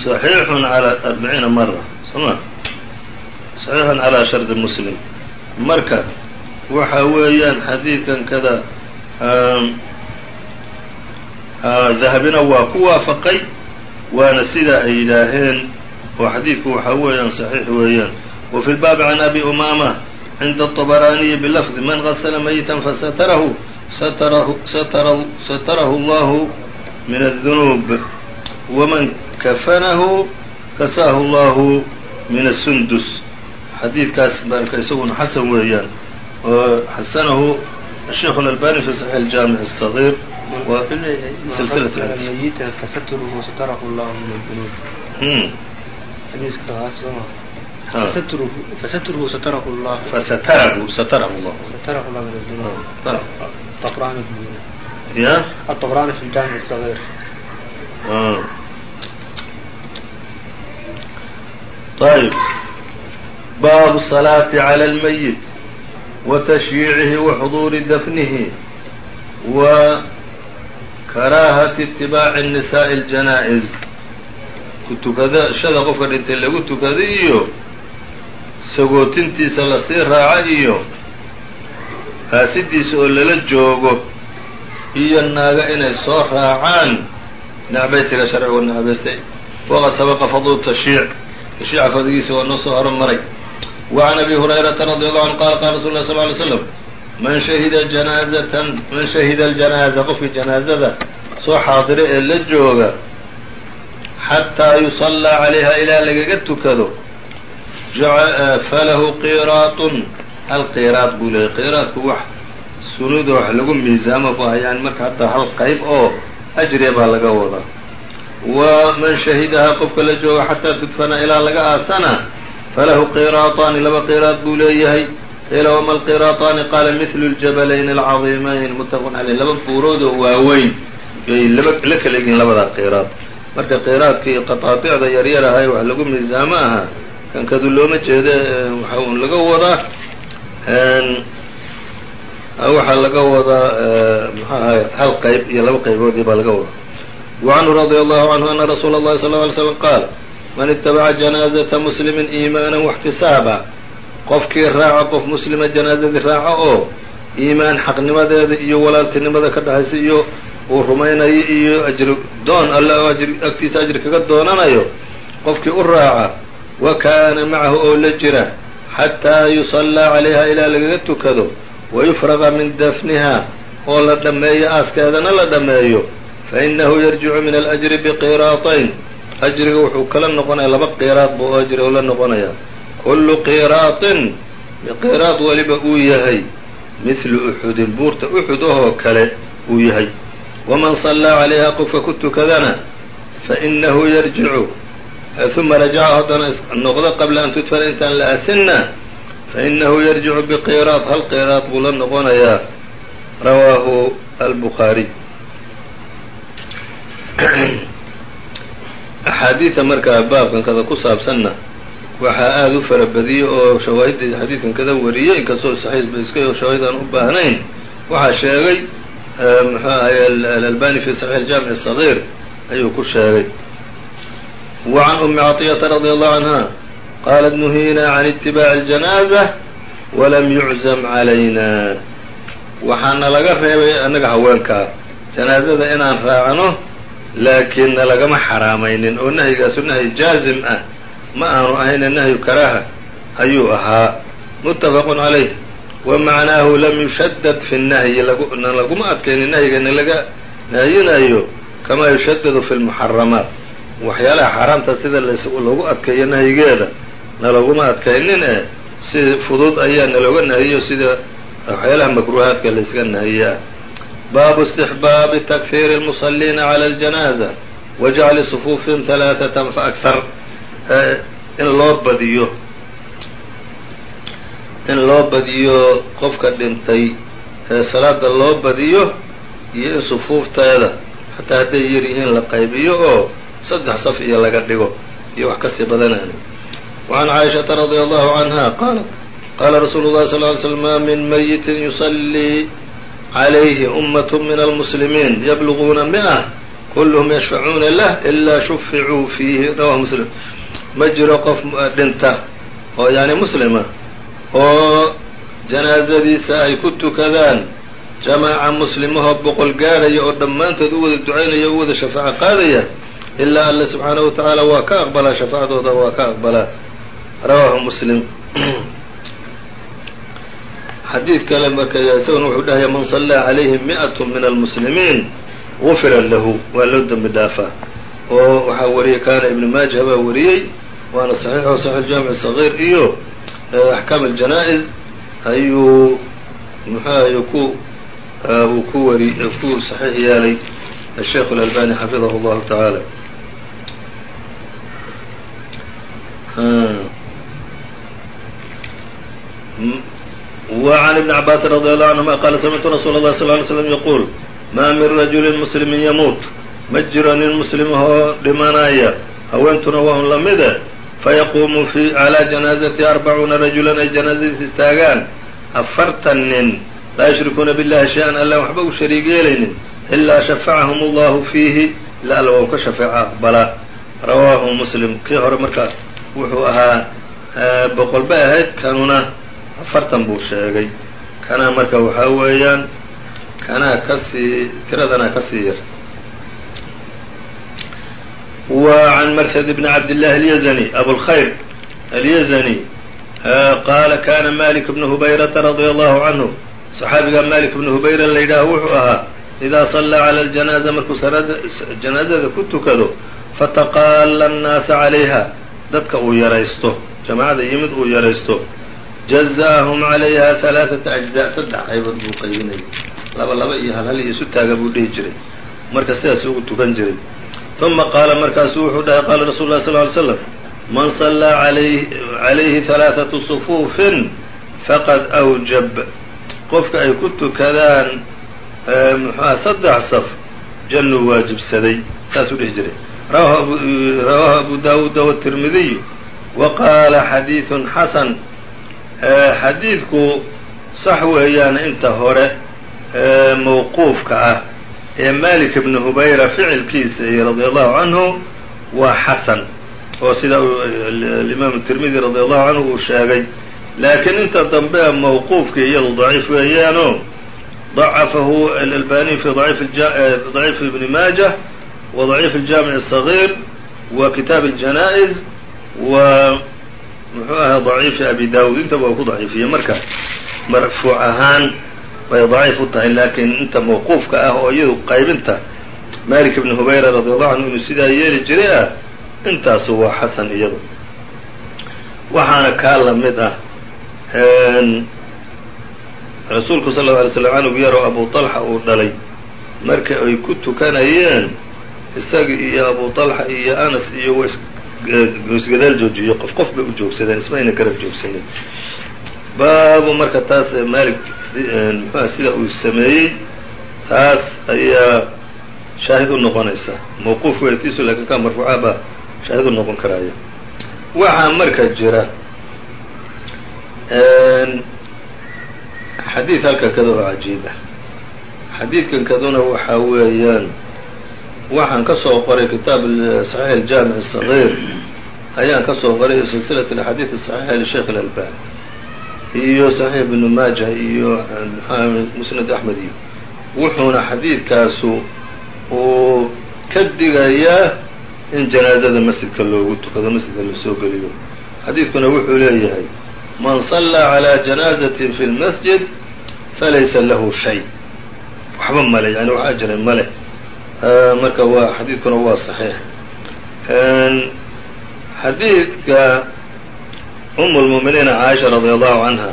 صaxiixu calى arbaciina mara soma صaxiixun calى sharطi muslim marka waxa weeyaan xadiidkan kada dahabina waa ku waafaqay waana sidaa ay yidhaaheen oo xadiidku waxaa weeyaan صaxiix weeyaan وفي الباب عن أبي أمامة عند الطبراني بلفظ من غسل ميتا فستره ستره, ستره, ستره الله من الذنوب ومن كفنه kasaahu allahu min الsundus xadiidkaas marka isaguna xasan weeyaan oo xasanahu الشheikh الألباني في صحيح الجامع الصغير وسلسلة ميتا فستره ستره الله من الذنوب فستره فستره ستره الله فستره ستره الله ستره الله من الذنوب الطبراني في يا الطبراني في الجامع الصغير آه. طيب baabu الصلاaةi عlى الmيت وتشhيiعihi وxضuuri dfnihi و karaahaةi اتibaaci النisaaءi الjanaaئز kutukadashada qofka dhintay lagu tukaday iyo sagootintiisa lasii raaca iyo faasidiisa oo lala joogo iyo naaga inay soo raacaan necbaysiga sharcigu necbaystay waqad sabaqa fadlu tashiic. Tashiica fadigiisa waa noo soo horumaray. Wacan abi hurayrata radi allahu anhu qala qala rasul lah sl ly slam man shahida janaazatan man shahida aljanaaza qofkii janaazada soo xaadira ee la jooga xataa yusallaa calayha ilaa lagaga tukado eh, falahu qiraatun hal qiraad buu leeyay qiraadku wax sunuda wax lagu miisaamo bu hayaan marka hataa hal qayb oo ajriya baa laga wadaa wa man shahidahaa qofka la jooga xataa tudfana ilaa laga aasana falahu qiraataani laba qiraad buu leeyahay. Qiila wama alqiraataani qaala mithlu ljabalayn alcadiimayn muttafaqun caleyh laba buurood oo waaweyn yay laba la kala yihiin labadaa qiraad marka qiraadkii qataaticda yaryar ahay wax lagu miisaamo ahaa kankadu looma jeeda waxa un laga wadaa Ah, waxaa laga wadaa eh, mxu ahay hal qayb iyo laba qayboodii baa laga wadaa. Wacanhu radi allahu canhu ana rasuula اllahi sal ly slam qaal man itabaca janaazata muslimin iimaana waxtisaaba qofkii raaca qof muslima janaazadii raaca oo iimaan xaqnimadeeda iyo walaaltinimada ka dhexaysa iyo uu rumaynayo iyo ajri doon alla oo ajri agtiisa ajri kaga doonanayo qofkii u raaca wa kaana macahu oo la jira xataa yusallaa calayha ilaa lagaga tukado wayufraqa min dafniha oo la dhameeyo aaskeedana la dhammeeyo fainahu yarjicu min alajri biqiraatayn ajriga wuxuu kala noqonaya laba qiraad buu ajri ula la noqonayaa kullu qiraatin qiraad waliba uu yahay mithlu uxudin buurta uxud ahoo kale uu yahay waman sallaa calayha qofka ku tukadana fainahu yarjicu uma rajaca haddana noqdo qabla an tudfana intaan la aasinna fainahu yarjicu biqiraad hal qiraad buu la noqonayaa rawaahu albukhaariy axaadiida markaa baabkan kada ku saabsanna waxaa aada u fara badiyey oo shawaahidda xadiidkan kada wariyey inkastoo saxiix ba shawaahid aan u baahnayn waxaa sheegay muxuu ahay alalbani fi saxiix jaamic sagiir ayuu ku sheegay can umi caطiyata radi allahu canha qaalat nuhiina can itibaaci اljanaaza walam yuczam calayna waxaana laga reebay annaga haweenkaa janaazada inaan raacno laakiinna lagama xaraamaynin oo nahyigaasu nahyi jaazim ah ma aanu ahayna nahyu karaaha ayuu ahaa muttafaqun calayh wa macnaahu lam yushadad fi nnahyi na laguma adkaynin nahyiga na laga nahyinayo kamaa yushadadu fi lmuxaramaat waxyaalaha xaaraamta sida loogu adkeeyo nahyigeeda na laguma adkaynin ee si fudud ayaa nalooga nahiyo sida waxyaalaha makruuhaadka laysaga nahiye ah baabu istixbaabi takfiiri اlmusaliina clى اljanaaza wajacli sufuufin halaaثatan faakar in loo badiyo in loo badiyo qofka dhintay ee salaada loo badiyo iyo in sufuufteeda xataa hadday yar yihiin la qaybiyo oo saddex saf iyo laga dhigo iyo wax ka sii badanaani wacan caaishata radia allahu canha qaalat qaala rasuulu llahi sal ly slm ma min mayitin yusallii calayhi ummatu min almuslimiin yabluguuna mi-a kulluhum yashfacuuna lah ilaa shuficuu fiihi. Rawahu muslim. Ma jiro qof dhinta oo yani muslima oo janaasadiisa ay ku tukadaan jamaaca muslimahoo boqol gaadhaya oo dhammaantood u wada ducaynaya o u wada shafaaco qaadaya ilaa alle subxaanahu watacaala waa ka aqbalaa shafacadooda waa ka aqbalaa rawaahu muslim xadiid kale marka isaguna wuxuu dhahaya man sallaa calayhi mi-atu min almuslimiin gufira lahu waa loo dembi dhaafaa oo waxaa wariyay kaana ibnu maaja baa wariyey waana saxiixo saxiix jaamic sagiir iyo axkaam aljanaa-is ayuu muxuahay ku uu ku wari ku saxiix yeelay asheikh alalbani xafidahu llahu tacaala وعن بن عباس رضي الله عنهma qال سمعtu رsuل الله صلى اه عليه وسلم يقول ma min رaجuل مسلم يmuut ma jiro nin mslimahoo dhimanaya haweentuna waa un lamide fayaquumu عalى جanاaزati أربcuuna rajuلا ay janaazadiis istaagaan afartan nin laa yushrikuuna biاllahi shay-an alla waxba u shariig yeelaynin ilaa shafacahum اllahu fiihi ila alla waa u ka shafeeca aqbalaa rawaahu muslim kii hore markaa wuxuu ahaa boqol bay ahayd kanuna afartan buu sheegay. Kanaa marka waxaa weeyaan kanaa ka sii tiradana ka sii yar. Wa can marsad bni cabdillahi alyazani abulkhayr alyazani qaala kana malik bnu hubayrata radia allahu canhu saxaabiga malik bnu hubayra la yidhaaho wuxuu ahaa idaa sallaa cala aljanaaza markuu janaazada ku tukado fataqaala annaasa calayha dadka uu yaraysto jamacada iyo mid uu yaraysto jazaahum calayha alaaata ajzaa saddex qaybood buu qaybinayay laba laba iyo hal hal iyo isu taaga buu dhihi jiray. Marka sidaas ugu tukan jiray. Uma qaala markaasuu wuxuu dhahay qaala rasul lah sal ly slam man sallaa calayhi alaaثatu sufuufin faqad awjab. Qofka ay ku tukadaan eh, muxuha saddex saf jannuu waajibsaday. Saasuu dhihi jiray rawaahu abu daawuuda wtirmidiy wa qaala xadiidun xasan xadiidku eh, sax weeyaan inta hore ee mawquufka ah ee malik ibni hubayra ficilkiisa iyo radia allahu canhu waa xasan oo sida alimaam eh, tirmidi radia allahu canhu uu sheegay. Laakiin inta dambe mawquufkii iyadu daciif weeyaanoo dacafahu alalbani fi daciif ibni maaja wa daciif aljaamic الصaغيir wa kitaab الjanaa'iz wa muxuu ahaa daciifi abi daawud intaba waa ku daciifiyey marka marfuuc ahaan bay daciif u tahay laakiin inta mawquufka ah oo iyadu qaybinta malik ibni hubayra radi allahu canhu inuu sidaa yeeli jiray ah intaasu waa xasan iyadu waxaana kaa la mid ah rasuulku sal lla alay slam canug yaroo abu طalxa uu dhalay marka ay ku tukanayeen isaga iyo abu طalxa iyo anas iyo isgadaal joojiyo. Qof qof bay u joogsadeen ismayna garab joogsanin baabu marka taas malik muxuha sida uu sameeyey taas ayaa shaahid u noqonaysa. Mawquuf weetiisu laakiin ka marfuuca baa shaahid u noqon karaya waxaa marka jira xadiid halkan kada oo cajiib ah. Xadiidkan kaduna waxaa weeyaan waxaan ka soo qoray kitaab صaxiix aljaamic الصaغيir ayaan ka soo qoray silsilaة اaxaadiid الصaxiixa lisheikh اlalbani iyo صaxiix ibn maaja iyo musnad axmed iyo wuxuuna xadiidkaasu uu ka digayaa in janaazada masjidka loogu tukado masjidka lasoo geliyo xadiidkuna wuxuu leeyahay man صalىa عalى janaazaة fi اlmasjid falaysa lahu shay waxba male yani wax ajra male marka waa xadiidkuna waa saxiix. Xadiidka um lmuuminiina caaisha radi allahu canha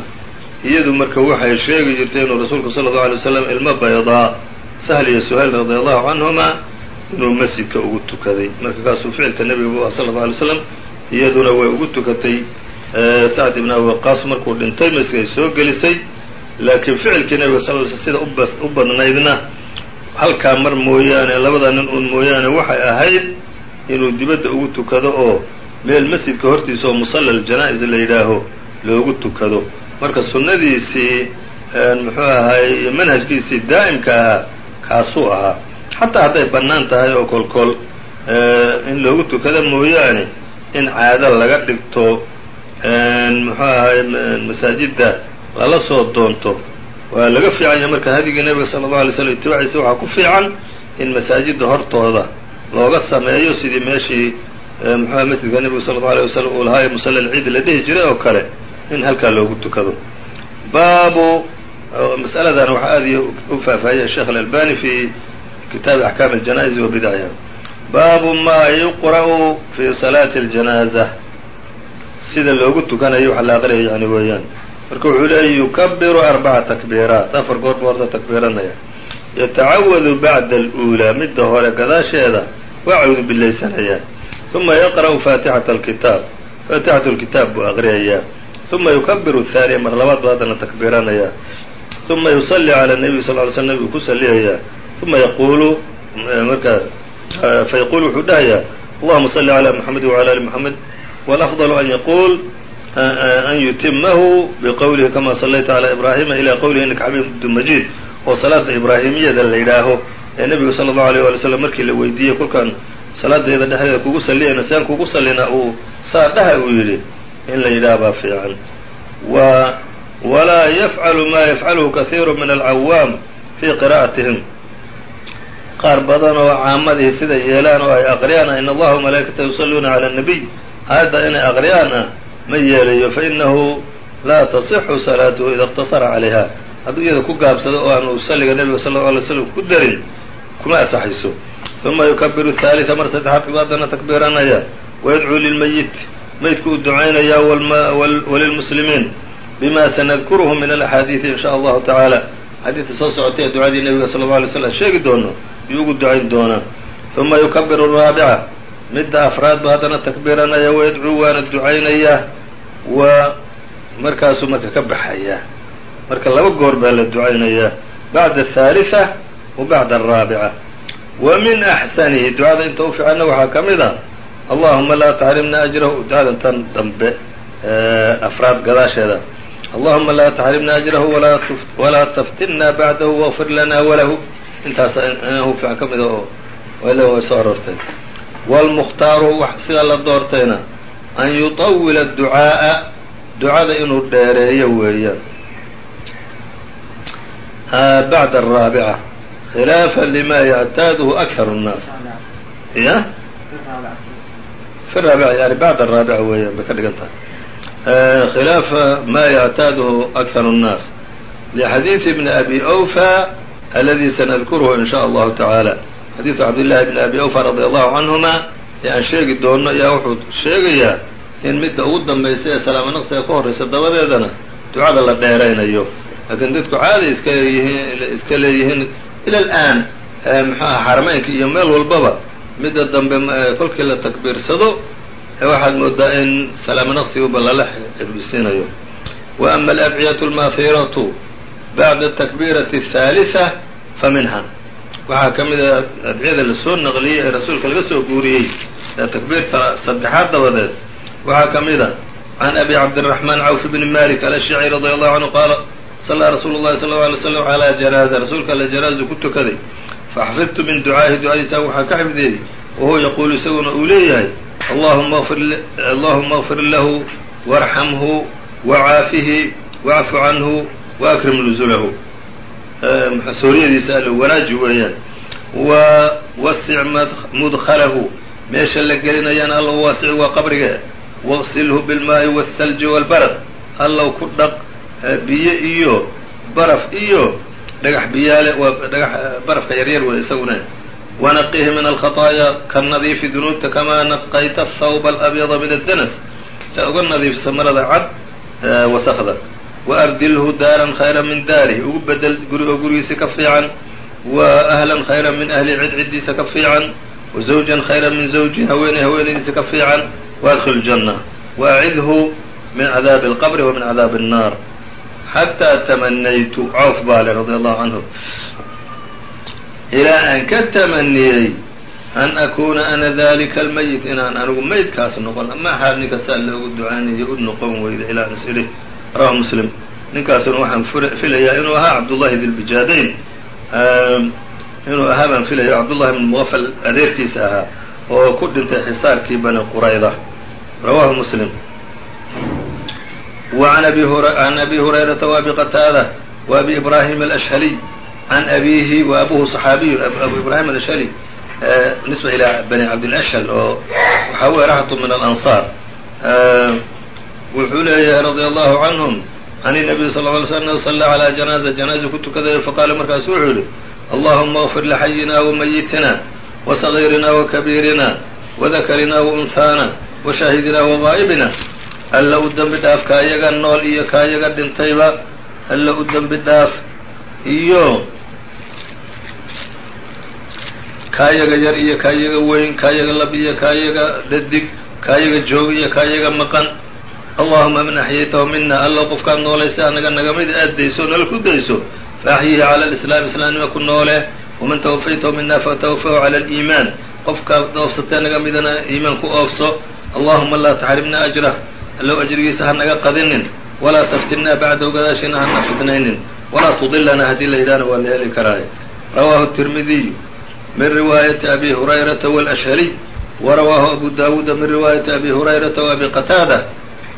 iyadu marka waxay sheegi jirtay inuu rasuulku sala allau alay waslam ilmo baydaa sahl iyo suhayl radi allahu canhuma inuu masjidka ugu tukaday. Marka kaasuu ficilka nebiga u sala alla alay slam iyaduna way ugu tukatay. Sacd ibn abi waqaas markuu dhintay masjid ay soo gelisay laakiin ficilkii nebiga sal sida u badnaydna halkaa mar mooyaane labada nin uun mooyaane waxay ahayd inuu dibadda ugu tukado oo meel masjidka hortiisa oo musalla aljanaa-is la yidhaaho loogu tukado. Marka sunnadiisii muxuu ahaay manhajkiisii daa'imka ahaa kaasuu ahaa. Xataa hadday bannaan tahay oo kolkol in loogu tukado mooyaane in caado laga dhigto muxuu ahaay masaajidda lala soo doonto waa laga fiicanya marka hadigii nebiga sala allahu alay slam itibaaciisa waxaa ku fiican in masaajidda hortooda looga sameeyo sidii meeshii muxuha masjidka nebigu sala allau alay wasalam uu lahaa ee musalla alciid la dhihi jiray oo kale in halkaa loogu tukado. Baabu mas'aladan waxaa aad iyo u faahfaahiyay sheekh alalbani fi kitaabi axkaami aljanaa'iz wa bidaciha baabu maa yuqra'u fi salaati aljanaaza. Sida loogu tukanayo waxa la aqriyayo yani weeyaan marka wuxuu leeyay yukabiru arbaca takbiiraat. Afar goor buu horta takbiiranaya yatacawadu bacda aluulaa midda hore gadaasheeda waa cawdubilaysanaya uma yaqra'u faatixata alkitaab faatixatu alkitaab buu aqriyayaa. Uma yukabiru ahaaniya mar labaad buu haddana takbiiranayaa. Uma yusalli cala nabiy sal ly sl nabiguu ku salliyayaa uma yaquulu. Markaa fayaquulu wuxuu dhahayaa allahuma salli calaa muxamed wacala ali muxamed walafdalu an yaquul an yutimahu biqowlihi kama salayta calaa ibraahima ilaa qowlihi innaka xamiidu majiid oo salaada ibraahimiyada la yidhaaho ee nebigu sala allahu alayh waali slam markii la weydiiyey kolkaan salaadeeda dhexdeeda kugu salliyayna seen kugu sallina uu saa dhaha uu yidhi in la yidhaha baa fiican wa walaa yafcalu maa yafcaluhu kahiiru min alcawaam fii qiraa'atihim qaar badan oo caamadii siday yeelaan oo ay aqriyaan ah in allaha wa malaa'ikatahu cala annabiy aayadda inay aqriyaan ah ma yeelayo fainahu laa tasixu salaatuhu ida اqtasara calayha hadduu iyada ku gaabsado oo aanu salliga nebiga sal lla alay slam ku darin kuma asaxayso uma yukabiru haaliثa mar saddexaad ku haddana takbiiranaya wayadcuu lilmayit meydku uu ducaynayaa walilmuslimiin bima sanadkuruhu min alaxaadiidi in sha allahu tacaala. Xadiidka soo socotay ducadii nebiga sala alla alay slam sheegi doono yuu ugu ducayn doonaa. Uma yukabiru araabica midda afraad ba haddana takbiiranaya wayadcuu waana ducaynayaa wa markaasuu marka ka baxayaa marka laba goor baa la ducaynayaa bacda ahaaliثa wa bacda araabica wa min axsanihi ducada inta u fiicanna waxaa ka mid a allahuma laa taxrimna ajrahu ducada tan dambe afraad gadaasheeda. Allahuma laa taxrimna ajrahu walaa taftinna bacdahu waqfir lana walahu intaas u fiican ka mida oo l way soo aroortay wاlmukhtaaru sida la doortayna an yuطawila ducaaءa ducada inuu dheereeyo weeyaan bacda الraabica khilaafa lima yactaaduhu akar الnaas ya fi raabica yani bacda araabica weeyaan bay ka dhigan tahay khilaafa ma yactaaduhu akar الnaas lxadiiثi bni abi أwfى aladi sanadkuruhu in shaء allahu taعaalى xadiidu cabdillahi bni abi awfa radi allahu canhuma ee aan sheegi doono ayaa wuxuu sheegayaa in midda ugu dambaysa ee salaamo naqsiga ka horreysa dabadeedana ducada la dheeraynayo. Laakiin dadku caada iska yihiin iska leeyihiin ila al'aan maxuaha xarmeynka iyo meel walbaba midda dambe kolkii la takbiirsado waxaad moodaa in salaamo naqsigaba lala xifdisinayo wa ama alabciyatu almaahiratu bacda takbiirati ahaaliثa fa minha waxaa ka mid a adciyada la soo naqliyay ee rasuulka laga soo guuriyey ee takbiirta saddexaad dabadeed. Waxaa ka mid ah can abi cabdiraxmaan cawf bni malik alashcri radia allahu canhu qaala sallaa rasuulu llahi sal lla alay slam calaa janaaza rasuulka alla janaazu ku tukaday faxfidtu min ducaahi ducadiisa. Waxaa ka xifdiyey wahuwa yaquulu isaguna uu leeyahay allahuma kfir lahu warxamhu wacaafihi wacfu canhu waakrim nusulahu mxsuuriyadiisa alla wanaaji weeyaan wa wasic mudkhalahu meesha la gelinayaan allow waasici waa qabrige waqsilhu bilmaa'i waalthalji waalbarad allow ku dhaq biyo iyo baraf iyo dhagax biyaale waa dhagax barafka yaryar wey isaguna wanaqihi min alkhaطaaya ka nadiifi dunuubta kamaa naqayta athawba alabyada min addanas sa uga nadiifsa marada cad wasakda waardilhu daaran khayra min daarih ugu bedel guri oo gurigiisa ka fiican wa ahlan khayra min ahli cid ciddiisa ka fiican wa zawjan khayra min zawji haweeney haweenaydiisa ka fiican waadkhilu janna waacidhu min cadaabi alqabri wa min cadaabi الnaar xataa tamanaytu cawf baale radi allahu canhu ilaa aan ka tamaniyey an akuuna ana dalika almayit inaan anigu maydkaas noqon maxaa ninka saa loogu ducaynaya u noqon weyda ilaa an is-ili rawahu muslim ninkaasuna waxaan filayaa inuu ahaa cabdullahi dilbijaadayn inuu ahaa baan filaya cabdullahi bn muqafal adeerkiisa ahaa oo ku dhintay xisaarkii bani qurayda rawahu muslim وعn أbي هurayرaةa وأbي qتاadة وأbي إbrاhيم الأشhلي عن أbيهi وأbوه صحaabiي أbو إbrاhيم الأشhلي nisba ilaa bani cabdilashhal oo waxaa weye raxatu min alansaar wuxuu leeyahay radia allahu canhum can nabiy sal ly slm sallaa calaa janaaza. Janaaza ku tukadaya faqaala markaasu wuxuu yidhi allahuma kfir lixayina wamayitina wasagiirina wakabiirina wadakarina waunhaana washaahidina wagaa'ibina alla u dembi dhaaf kaayaga nool iyo kaayaga dhintayba alla u dembi dhaaf iyo kaayaga yar iyo kaayaga weyn kaayaga lab iyo kaayaga dhadig kaayaga joog iyo kaayaga maqan allahuma man axyaytahu mina alla qofkaad noolaysa anaga nagamid aad dayso nala ku dayso faaxyihi cala alislaam islaamnima ku noole waman tawafaytahu mina fatawfahu cala aliimaan. Qofkaad oofsatee naga midana iimaan ku oofso allahuma laa taxrimna ajrah allow ajrigiisa ha naga qadinin walaa taftinnaa bacdahu gadaashiina hana fitnaynin walaa tudilana haddii la yidhahna waa la heli karaaye. Rawaahu tirmidiyu min riwaayati abi hurayrata wاlashhaliy warawaahu abu daawuuda min riwaayati abi hurayrata waabi qataada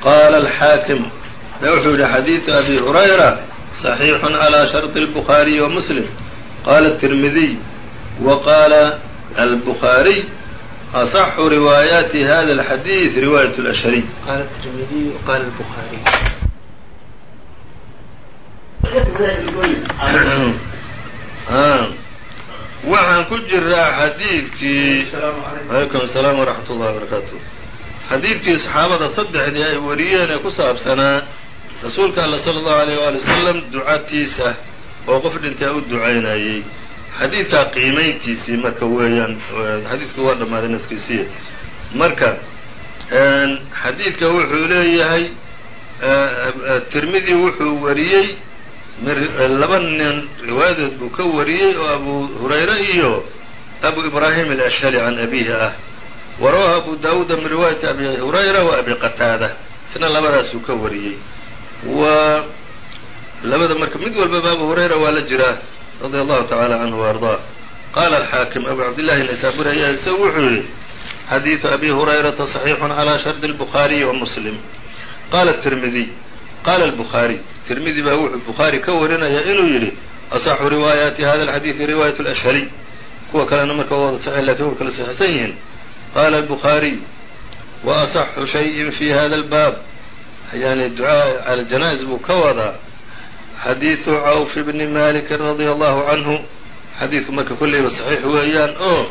qaala alxaakim wuxuu yihi xadiidu abi hurayra صaxiixu calى sharطi الbukhaariyi wa muslim qaala الtirmidiy wa qaala albukhaariy aصxu riwaayaati hada اlxadiid riwaayaة اlashhaliy qaala التirmidiy qaala الbخaariي waxaan ku jiraa xadiidkii alaykum الsalaam waraxmat ullahi barakaatu xadiidkii saxaabada saddexdii ay wariyeen ee ku saabsanaa rasuulka alla sala allahu alayh waali wasalam ducatiisa oo qof dhintaa u ducaynayey. Xadiidkaa qiimayntiisii marka weeyaan xadiidku waa dhammaaday naskiisiya marka xadiidka wuxuu leeyahay tirmidi wuxuu wariyey laba nin riwaayadood buu ka wariyey oo abu hurayre iyo abu ibraahim alashhali can abihi ah warawaahu abu daawuuda min riwaayati abi hurayra wa abi qataada isna labadaasuu ka wariyey wa labada marka mid walbaba abu hurayra waa la jiraa radia allahu tacaala canhu waardaa qaala alxaakim abu cabdillahi naysaburi ayaa isagu wuxuu yihi xadiidu abi hurayrata saxiixun calaa shardi albukhaariyi wa muslim qaala tirmidiy qaala albuhaari tirmidi baa wuxuu bukhaari ka warinayaa inuu yidhi asaxu riwaayaati hada alxadiidi riwaayat alashhariy kuwa kalena marka waa saxiix lakiin wa kala saxiixsan yihiin qaala albukhaariy wa asaxu shayin fi hada albaab yani ducaa cala janaa'iz buu ka wadaa xadiidu cawf bni malikin radia allahu canhu xadiidku marka kolleyba saxiix weeyaan oo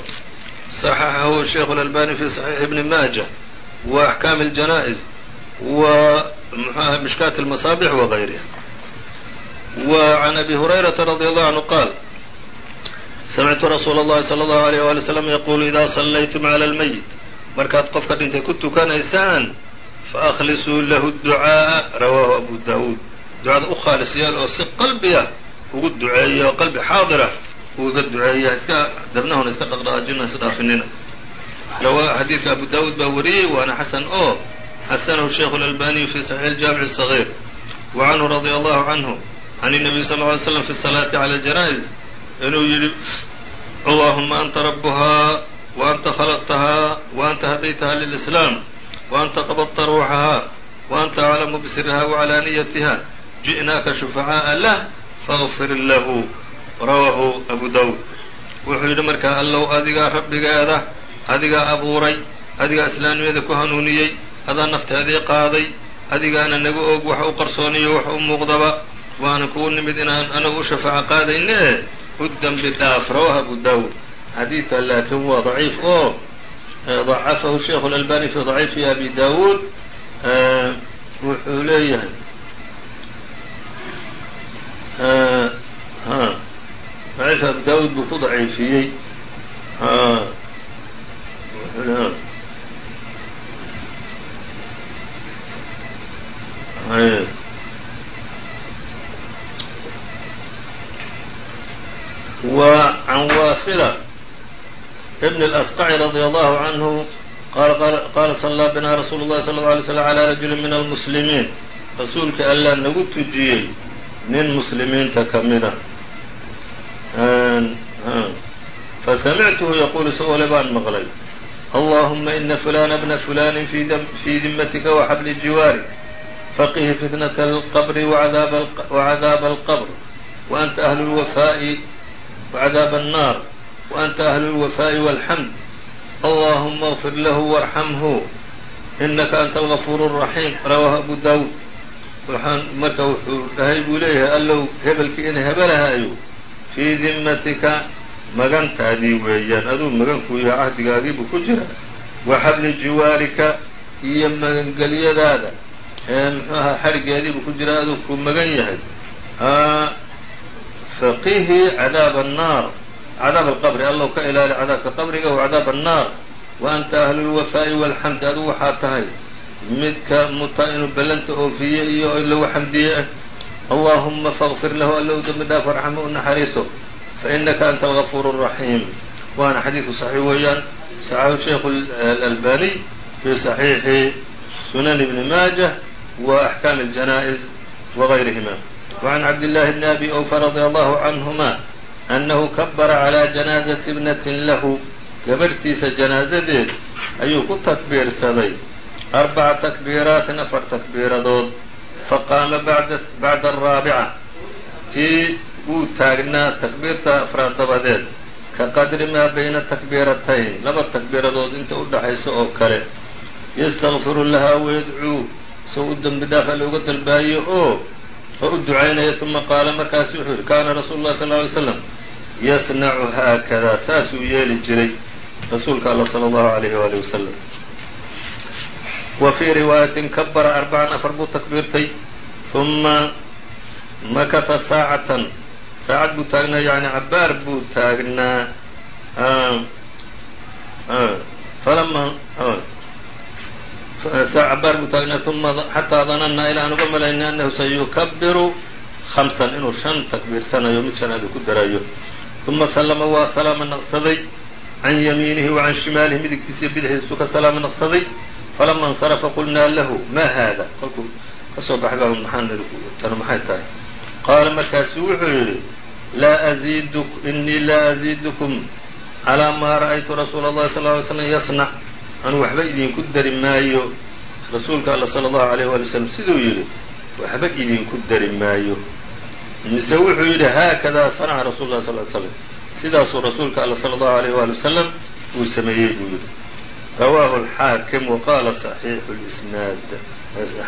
صaxaxahu sheikhu اlalbani fi صaxiixi bni maaja wa axkaami اljanaa'iz wa mxuaha mishkaat اlmasaabix wagayriha wa can abi hurayrata radi allahu canhu qaal samictu rasuula اllahi salى اllahu alيyh wali slam yaqulu ida sallaytum clى اlmayit markaad qofka dhintay ku tukanaysaan faأkhlisuu lahu ducaaءa rawaahu abu daawuud ducada u khaalis yeel oo si qalbi ah ugu duceeya oo qalbi xaadir ah uga duceeya iska dabnahuna iska dhaqdhaqaajina isdhaafinina xadiidka abu daawuud baa wariyey waana xasan oo xasanahu sheikhu اlalbaniyu fi saxiix اljaamic الصaغيir wa canhu radia allahu canhu can الnabiy sal ly slam fi الsalaati clى janaa'iz inuu yidhi allahuma anta rabuhaa waanta khalaqtahaa waanta hadaytahaa lilislaam waanta qabadta ruuxahaa waanta aclamu bisirhaa wacalaaniyatiha ji'naaka shufacaa'a lah faqfir lahu rawaahu abu daawud wuxuu yidhi markaa allow adigaa rabbigeeda adigaa abuuray adigaa islaamnimada ku hanuuniyey adaa nafteedii qaaday adigaana nagu og wax u qarsooniyo wax u muuqdaba waanan kuu nimid inaan anagu u shafaaco qaadayne e u dembi dhaaf rawaahu abu dawud. Xadiidka laakiin waa daciif oo dacafahu sheikhu اlalbani fi daciifi abi dawuud wuxuu leeyahay daciif abu daawuud buu ku daciifiyey wa can waasila bn اlasqaci radia allahu canhu qaala sallaa binaa rasuulu اllahi sala اlه alay slm calى rajuli min almuslimiin rasuulka allah nagu tujiyey nin muslimiinta ka mida fasamictuhu yaquulu isagoo le baan maqlay allahuma ina fulana bna fulani fii dimatika waxabli jiwaari faqihi fitnata alqabri wacadaaba alqabr wa anta ahlu lwafaa'i wacadaaba annaar وأnta أهل الوفاء والحمد اللهma اغfir lah وارحمه إنaka أnta الغفور الرحيم rawاه أبو dاود waxaan marka wuxuu dhahay buu leeyahay allow hebelkii in hebelahaayo fii dimatika magantaadii weeyaan aduu magankuu yahay cahdigaagiibuu ku jira wa xabli jiwaarika iyo magangelyadaada ee muxuu ahaa xadhigeediibuu ku jira aduu ku magan yahay faqihi cadaab الnaar cadaab alqabri allow ka ilaali cadaabka qabriga wa cadaab الnaar wa anta ahlu lwafaa'i wاlxamdi aduu waxaa tahay midka muta inuu ballanta oofiye iyo lagu xamdiye ah allahuma faqfir lahu allow dembi dhaaf arxama u naxariiso fainaka anta algafuur الraxiim waana xadiidku saxiix weeyaan saxaxu sheikhu alalbaniy fi saxiixi sunan ibni maajah wa axkaam اljanaa'iz wagayrihima wacan cabdillahi bni abi awfa radia allahu canhuma annahu kabara calaa janaazati ibnatin lahu gabarhtiisa janaasadeed ayuu ku takbiirsaday arbaca takbiiraatin afar takbiiradood faqaama bacda araabica tii wuu taagnaa takbiirta afraad dabadeed ka qadri maa bayna takbiiratayn laba takbiiradood inta u dhaxaysa oo kale yastakfiru lahaa wayadcuu soo u dembi dhaaf alle uga dalbaayo oo oo u ducaynaya uma qaala markaasu wuxuu yihi kaana rasuulu llahi sal ly slam yasnacu haakadaa saasuu yeeli jiray rasuulka alla sala allahu alayhi waali wasalam wa fii riwaayatin kabara arbacan afar buu takbiirtay uma makata saacatan saacad buu taagnaa yani cabaar buu taagnaa falama cabaar buu taagnaa uma xataa danannaa ilaa aan uga malaynay annahu sayukabiru hamsan inuu shan takbiirsanayo mid shanaad uu ku darayo uma sallama waa salaama naqsaday can yamiinihi wa can shimaalihi midigtiisa iyo bidixdiisu ka salaama naqsaday falama اnsarafa qulnaa lahu ma haada kolkuu ka soo baxay baa maxaan tanu maxay tahay qaala markaasu wuxuu yidhi laa aziid inii laa aziidukum calaa maa ra'aytu rasuula اllahi sal ly slam yasnac anu waxba idinku dari maayo. Rasuulka alla sala allahu alayh wali slam siduu yidhi waxba idinku dari maayo. Mise wuxuu yidhi haakadaa sanaca rasul lah sal slam sidaasuu rasuulka alla sala allahu alayh wali wasalam uu sameeyey buu yidhi. Rawaahu alxaakim wa qaala saxiixu lisnaad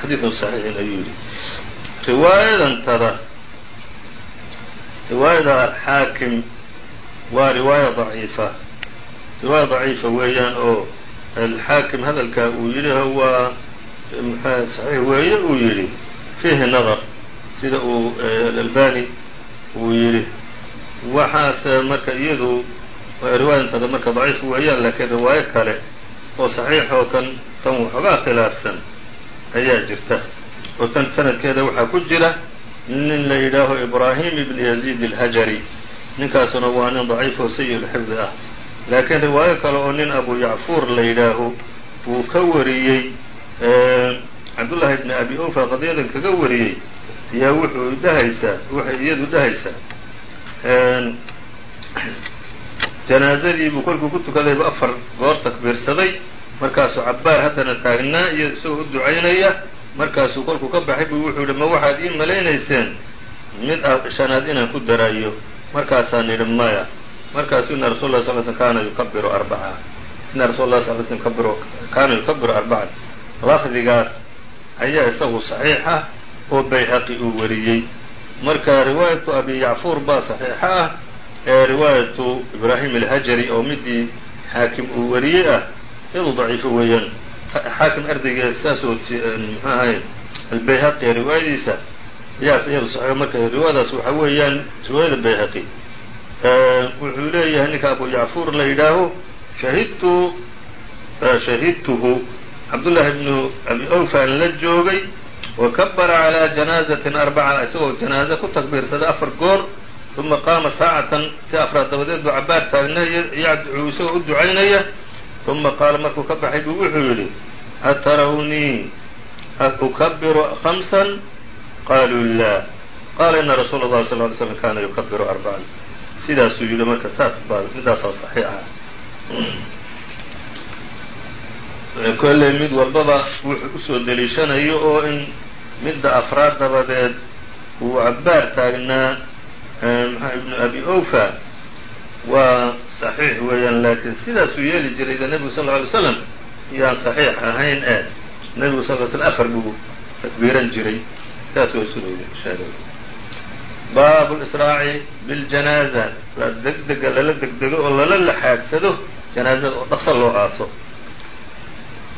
xadiidun saxiixin ayuu yidhi. Riwaayadantada riwaayada alxaakim waa riwaaya daciifa. Riwaaya daciifa weeyaan oo alxaakim hadalka uu yidhi waa mxua saxiix weeye uu yidhi. fiihi nadar sida uu alalbani uu yidhi. waxaase marka iyadu riwaayadantada marka daciif weeyaan laakiin riwaayo kale oo saxiix oo kan tan waxoogaa khilaafsan ayaa jirta oo tan sanadkeeda waxaa ku jira nin la yidhaaho ibraahim ibn yaziid alhajari ninkaasuna waa nin daciifoo sayi-ulxifdi ah laakiin riwaayo kale oo nin abu yacfuur la yidhaaho wuu ka wariyey cabdullaahi ibni abi ofa qadiyadan kaga wariyey ayaa wuxuu dhahaysaa waxay iyadu dhahaysaa janaazadiibuu kolkuu ku tukadayba afar goor takbiirsaday markaasuu cabbaar haddana taagnaa iyo isagoo u ducaynaya markaasuu kolkuu ka baxay buu wuxuu yihi ma waxaad ii malaynayseen mid shanaad inaan ku darayo markaasaan yidhi maya markaasuu ina rasul sal sl kaana yukabiru arbaca ina rasul sl kabiru kaana yukabiru arbacan lafdigaas ayaa isagu saxiix ah oo bayhaqi uu wariyey. Marka riwaayatu abi yacfuur baa saxiixa ah ee riwaayatu ibraahim alhajari oo midii xaakim uu wariyey ah iyadu daciifo weeyaan. Xaakim ardaygeed saasoo muxuu ahay albayhaqi riwaayadiisa yaas iyadu saxiixo marka riwaayadaas waxa weeyaan riwaayada bayhaqi wuxuu leeyahay ninka abu yacfuur la yidhaaho shahidtu shahidtuhu. Cabdullaahi ibnu abi awfan la joogay wa kabara calaa janaazatin arbaca isagoo janaaze ku takbiirsaday afar goor uma qaama saacatan si afraad dabadeed buu cabaar taagnaya yadcuu isagoo u ducaynaya uma qaala markuu ka baxay buu wuxuu yidhi atarawnii ukabiru hamsan qaaluu laa. Qaala ina rasuula اllahi sal ly slm kana yukabiru arbacan sidaasuu yihi marka saas baa midaasaa saxiixa ah. Mid walbaba wuxuu u soo deliishanayo oo in midda afraad dabadeed uu cabaar taagnaa maxaa ibnu abi ofa waa saxiix weeyaan laakiin sidaasuu yeeli jiray de nebigu sal lla alay slam yaan saxiix ahayn ee nebigu sal l sl afar buu takbiiran jiray. Saas waa isudheegay baabu lisraaci biljanaaza la degdega lala degdego oo lala laxaagsado janaazada oo dhaqso loo aaso.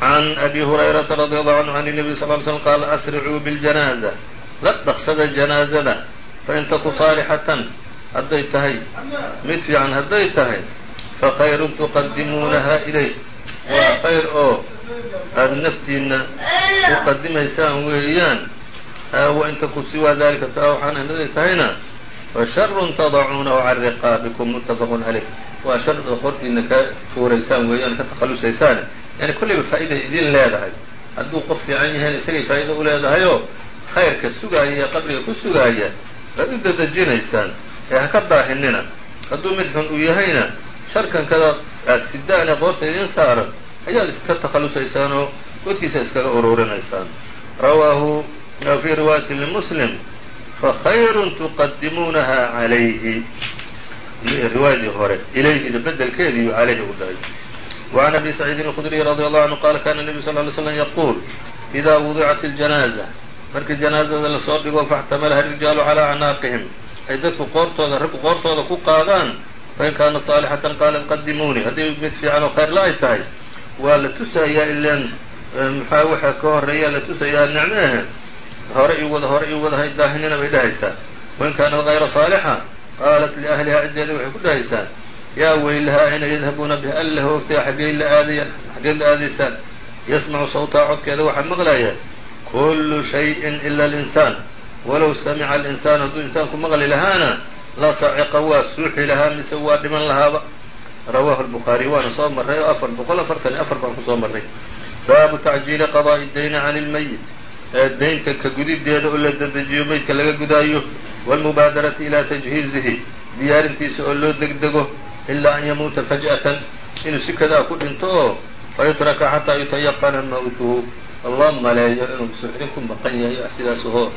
Can abi hurayrata radi allahu canhu can nebiy sal l slm qaala asricuu biljanaaza la dhaqsada janaazada fain taku saalixatan hadday tahay. Mid fiican hadday tahay fakhayrun tuqadimuunaha ilayh. Waa khayr oo aada naftiinna u qadimaysaan weeyaan wain taku siwaa dalika taa waxaan hadday tahayna fasharun tadacuunahu can riqaabikum muttafaqun caleyh waa shar oo hortiina ka tuuraysaan weeyaan ka takhallusaysaan yani kollayba faa'iday idin leedahay hadduu qof fiican yahayna isagay faa'ido u leedahayoo khayrka sugaaya ee qabriga ku sugaaya waad u dadejinaysaan ee ha ka daahinina hadduu mid xun uu yahayna sharkan kada aad sidaan ee qoorta idin saaran ayaad iska takhallusaysaan godkiisa iskaga ururinaysaan rawaahu fii riwaayati limuslim fakhayrun tuqadimuunaha calayhi riwaayadii hore ilayhida bedelkeediiyu calayhi u dhahay وعn أbي سعيidi الخdري رضي الله عنه qال kاna النبي صلى اه علي سلم يquل إda وضعت الجناaزة markii جناaزada lasoo dhigo فاxتmلha الرiجaaل عlى أعناaqهم ay dadku qoortooda raggu qoortooda ku qaadaan fain kaana صاaلحaةa qاala qadimuuni hadday mid fiican oo khayr la-ay tahay waa la tusayaa ilan mxaa waxa ka horeeya la tusayaa nicmehe hore ii wada hore ii wadahay daahinina bay dhahaysaa wain kaanat kayra saalixa qaalat liahlihaa ciddeeda waxay ku dhahaysaa yaa weylahaa ayna yadhabuuna bi allaha ogtay xaggeed la aadayan xaggeed la aadaysaan yasmacu sawtaha codkeeda waxaa maqlayaa kullu shayin ila alinsaan. Walow samica alinsaan hadduu insaanku maqli lahaana la saciqa waa suuxi lahaa mise waa dhiman lahaaba. Rawaahu albukhaari waana soo marray oo afar boqol afartan afar baan ku soo marray. Baabu tacjiili qadaa'i dayni cani ilmayit daynta ka gudideeda oo la dedejiyo meydka laga gudaayo waalmubaadarati ilaa tajhiizihi diyaarintiisa oo loo degdego ilaa an yamuuta faj'atan inuu si kadaa ku dhinto oo fayutraka xataa yutayaqana mawtuhu. Loo maleeyo inuu suxdin ku maqan yahay wax sidaas oo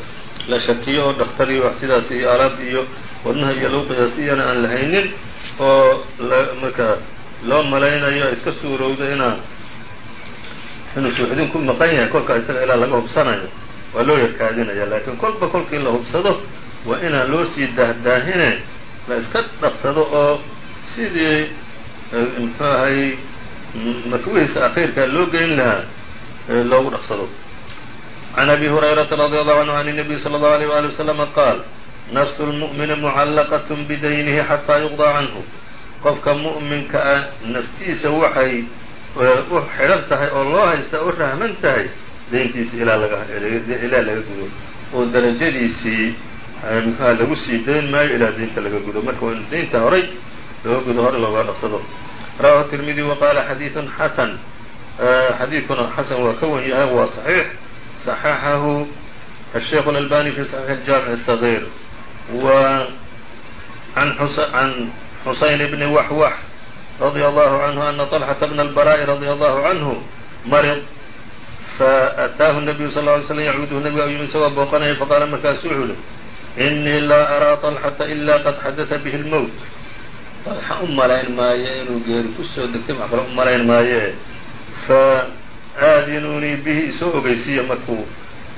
la shakiyo oo dhakhtar iyo wax sidaas iyo alaab iyo wadnaha iyo lagu qiyaasiyana aan lahaynin oo markaa loo malaynayo iska suurowda inaa inuu suuxdin ku maqan yahay kolkaa isaga ilaa laga hubsanayo waa loo yarkaadinaya laakiin kolba kolkii la hubsado waa inaan loo sii daahdaahine la iska dhaqsado oo sidii muxuu ahay makwihiisa akhiirkaa loo geyn lahaa loogu dhaqsado can abi hurayrata radi allahu canhu can الnabiy slى اllahu alيyh wali waslama qaal nafsu lmu'mini mucallaqaة bidaynihi xataa yuqضىa canhu qofka mu'minka ah naftiisa waxay u xidhan tahay oo loo haystaa u rahman tahay dayntiisa ilaa ilaa laga gudo oo darajadiisii muxuha lagu sii dayn maayo ilaa daynta laga gudo marka waa inu daynta horay looga gudo hore looga dhaqsado rawahu tirmidi wa qaala xadiiثun xasan xadiidkuna xasan waa ka wan yahay waa صaxiix صaxaxahu الsheikh اlalbani fi صaxiix الjaamiع الصغيir wa can xusayn bni waxwax radي allahu canhu ana طلxaةa bna الbaraaءi radي allahu canhu marid faataahu الnabiyu sal ه alay slm yacuuduhu nabiga u yimi isagoo booqanaya faqaala markaasu wuxuu yihi inii laa araa طلxaةa ila qad xadaثa bih اlmowt طalxa u malayn maayo inuu geeri kusoo degtay wax kale u malayn maaye fa aadinuunii bihi isoo ogeysiya markuu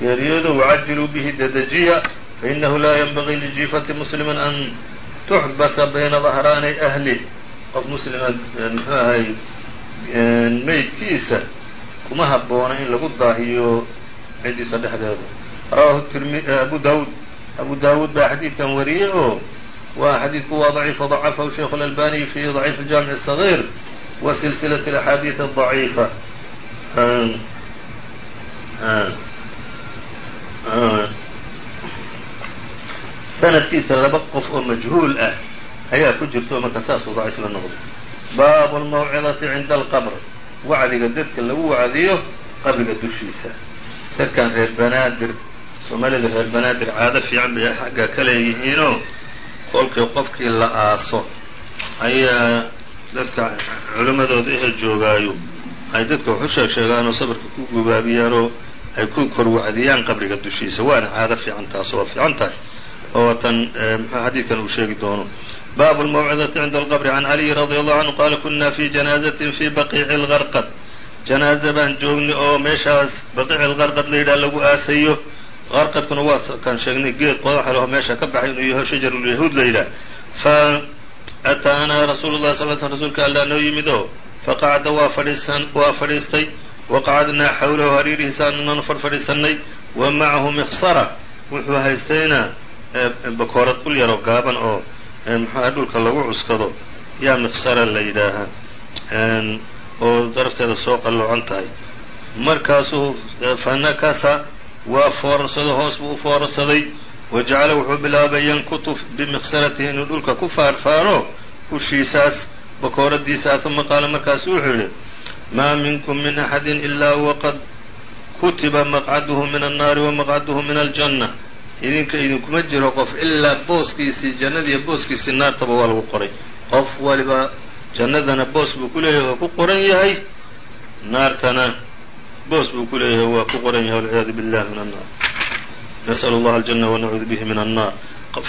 geeriyoodo wacajiluu bihi dedejiya fainahu laa yanbagii lijiifati muslimi an tuxbasa bayna dahraanay ahlih qof muslima muxuu ahay meydkiisa kuma habboona in lagu daahiyo cidiisa dhexdeeda rawaahu tirmi abu daawud abu daawuud baa xadiidkan wariyey oo waa xadiidku waa ضaciif وضacafahu sheikh اlalbaniy fi ضaciif الjaamiع الصغيr wa silsilaة الأxaadiiث الضaciifa sanadkiisa laba qof oo majhuul ah ayaa ku jirto marka saasuu daciif la noqdo. Baabu almawcidati cinda alqabr. Wacdiga dadka lagu wacdiyo qabriga dushiisa. Dadkan reer banaadir soomaalida reer banaadir caado fiican bay xagga ka leeyihiinoo kolkii qofkii la aaso. Ayaa dadka culimmadooda ehe joogaayo. Ay dadka waxu sheeg sheegaanoo sabirka ku gubaabiyeenoo ay ku kor wacdiyaan qabriga dushiisa. Waana caado fiican taas waa fiican tahay. Oo tan eh, muxuu xadiidkan uu sheegi doono bab اlmawcidati cinda alqbri can caliyi radi allahu canhu qaala kuna fi janaazatin fi baqiici اlgarqad janaaze baan joognay oo meeshaas baqiici lgarqad la yidhaha lagu aasayo qarqadkuna waa kaan sheegnay geed qodaxa leho meesha ka baxay inuu yaho shajarulyahuud la yidhaah fa ataanaa rasuulu llahi sal sl rasuulka allaa noo yimid oo faqacda waa fadhiisan waa fadhiistay waqacadnaa xawlahu hariirihiisaananu fadhfadhiisannay wa macahu miksara wuxuu haystayna bakoorad ul gaaban oo muxuaha dhulka lagu cuskado? Yaa miksara la yidhaahaa oo darafteeda soo qalloocan tahay. Markaasuu fanakasa waa foorarsaday hoos buu u foorarsaday wa jacala wuxuu bilaabay yankutu bimiksaratihi inuu dhulka ku faarfaaro ushiisaas bakooradiisa uma qaala markaasu wuxuu yidhi maa minkum min axadin ilaa waqad kutiba maqcaduhu min annaari wa maqcaduhu min aljanna idinka idinkuma jiro qof ilaa booskiisii jannadiiyo booskiisii naartaba waa lagu qoray. Qof waliba jannadana boos buu ku leeyahay oo ku qoran yahay naartana boos buu ku leeyahay waa ku qoran yahay walciyaadu billahi min annaar. Nas'l اllaha aljanna wanacuudu bihi min annar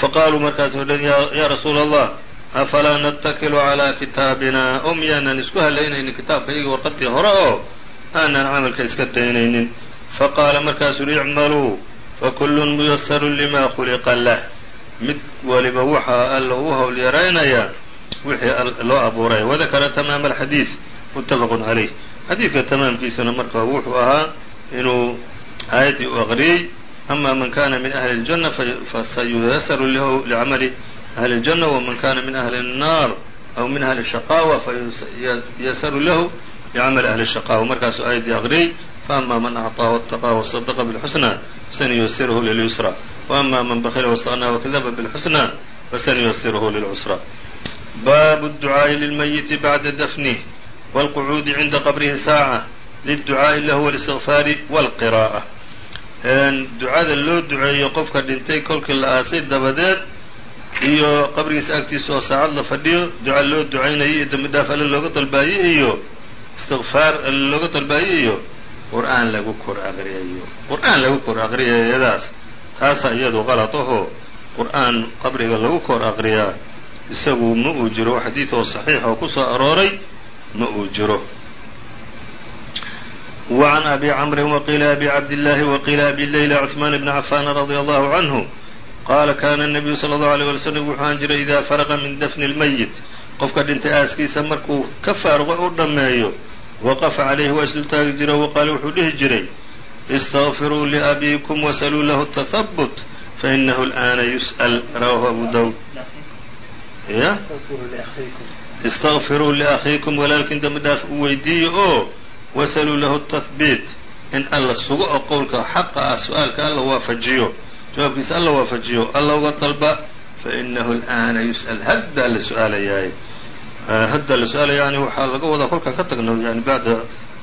faqaaluu markaas o dhan yaa rasuula allah afalaa natakilu calaa kitaabina oo miyaanan isku halaynaynin kitaabka iyaga warqadii hore oo aanan camalka iska daynaynin. Faqaala markaasuu uhi icmaluu fakullun muyasarun lima khuliqa lah mid waliba waxaa alla u howl yaraynayaa wixii loo abuuray wadakara tamaama alxadiid muttafaqun calayh xadiidka tamaamkiisana marka wuxuu ahaa inuu aayaddii u aqriyey ama man kana min ahli اljanna fasayuyasaru lahu licamali ahli اljanna waman kana min ahli الnaar aw min ahli shaqaawa fayasaru lahu licamali ahli shaqaawa markaasuu aayaddii aqriyey faama man acطaa wاtaqaa wasadaqa bاlxusna fasanuyasirhu lilyusra waama man bakila wastaqnaa wakadaba bاlxusna fasanuyasirhu lilcusra baabu الducaaءi lilmayiti bacda dafnih wاlqucuudi cinda qabrihi saaca liلducaaءi lahu wاlistigfaari wاlqiraaءة ducada loo duceeyo qofka dhintay kolkii la aasay dabadeed iyo qabrigiisa agtiisa oo saacad la fadhiyo duca loo ducaynayo iyo dembi dhaaf alle looga dalbaayo iyo istikfaar alle looga dalbaayo iyo qur-aan lagu kor aqriyayo qur-aan lagu kor aqriyayadaas taasaa iyadu qalad ahoo qur-aan qabriga lagu kor aqriyaa isagu ma uu jiro xadiid oo saxiix oo ku soo arooray ma uu jiro وعn أbي cمr وqيl أbي cabdاللahi وqيl أbي leyla cثmaan بn cafاn radي الlه عnه qaala kana النabiyu slى الlه عليه وalي slm wuxuu aan jiray إida farqa min dfni الmayit qofka dhintay aaskiisa markuu ka faaruqo u dhammeeyo waqafa calayhi waa isla taagi jira waqaala wuxuu dhihi jiray istaqfiruu liabiikum wasaluu lahu tahabut fainahu al'aana yus'al rawaahu abu dawud ya istaqfiruu liakhiikum walaalkiin dembi dhaaf u weydiiyo oo wasaluu lahu tahbiit in alla sugo oo qowlka xaqa ah su'aalka alla waafajiyo jawaabkiisa alla waafajiyo alla uga dalba fainahu al'aana yus'al haddaa la su'aalayahay haddaa la su-aalaya yani waxaa laga wadaa kolkaan ka tagno yani bacda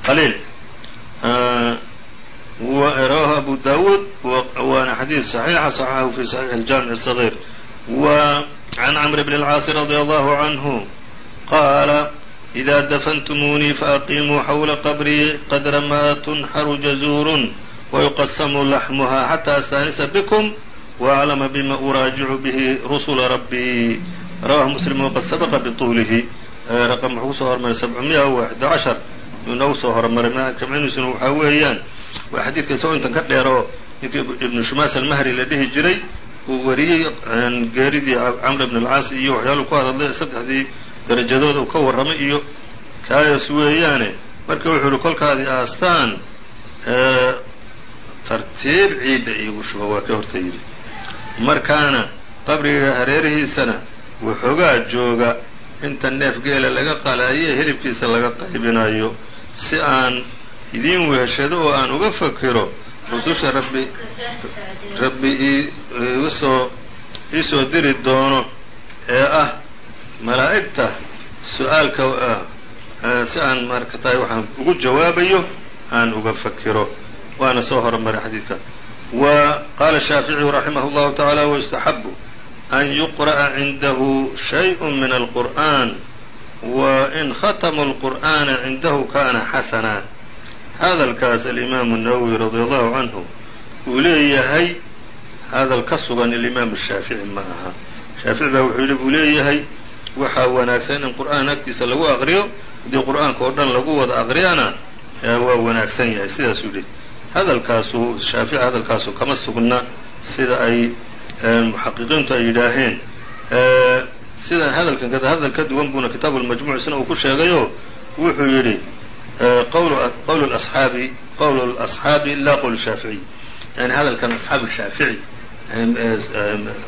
qaliil rawahu abu dawuud waana xadiid صaxiixa صaxaxahu fi صaxiix اljamiع الصغيir wa can cmr bn اlcaasi radي allahu canhu qaala إida dafntmuunii faaqimuu xawla qabrii qadra ma tunxaru jazuurun wayuqasamu laxmuha xatى astaanisa bkm وأclama bima uraajicu bihi rusula rabbii rawahu muslim waqad sabaqa bطuulihi raqam wuxuu ku soo hormaray sabcmiya waxda cashar yuu noogu soo hormaray jamcinisuna waxaa weeyaan waa xadiidka isagoo intan ka dheer ibnu shumaas almahri la dhihi jiray uu wariyey geeridii camr bn اlcaas iyo waxyaalu ku hadadlay saddexdii darajadooda uu ka warramay iyo kaayas weeyaane marka wuxuu yihi kolkaadii aastaan tartiib ciidda iigu shuba waa ka horta yidhi markaana qabriga hareerihiisana waxoogaa jooga inta neef geela laga qalaaye hilibkiisa laga qaybinayo si aan idiin weheshado oo aan uga fakiro rususha rabbi rabbi iisoo iisoo diri doono ee ah malaa'igta su'aalka si aan markatahay waxaan ugu jawaabayo aan uga fakiro. Waana soo hormaray xadiidka. Wa qaala shaaficiyu raximah اllahu taعala wayustaxabu an yuqra'a cindahu shay-un min alqur'an wa in khatama alqur'aana cindahu kaana xasanaa hadalkaas alimaamu nawowi radia allahu canhu uu leeyahay hadal ka sugan alimaamu shaafici ma aha shaafici baa wuxuu yidhi buu leeyahay waxaa wanaagsan in qur'aan agtiisa lagu aqriyo haddii qur'aanka oo dhan lagu wada aqriyana waa wanaagsan yahay sidaasuu yidhi hadalkaasu shaafici hadalkaasu kama sugna sida ay muxaqiqiintu ay yidhaaheen sida hadalkan kada hadal ka duwan buuna kitaabu lmajmuuc isna uu ku sheegayo wuxuu yidhi qwl aصxaabi qowl اlasxaabi la qowl shaaficiy yani hadalkan asxaab shaafici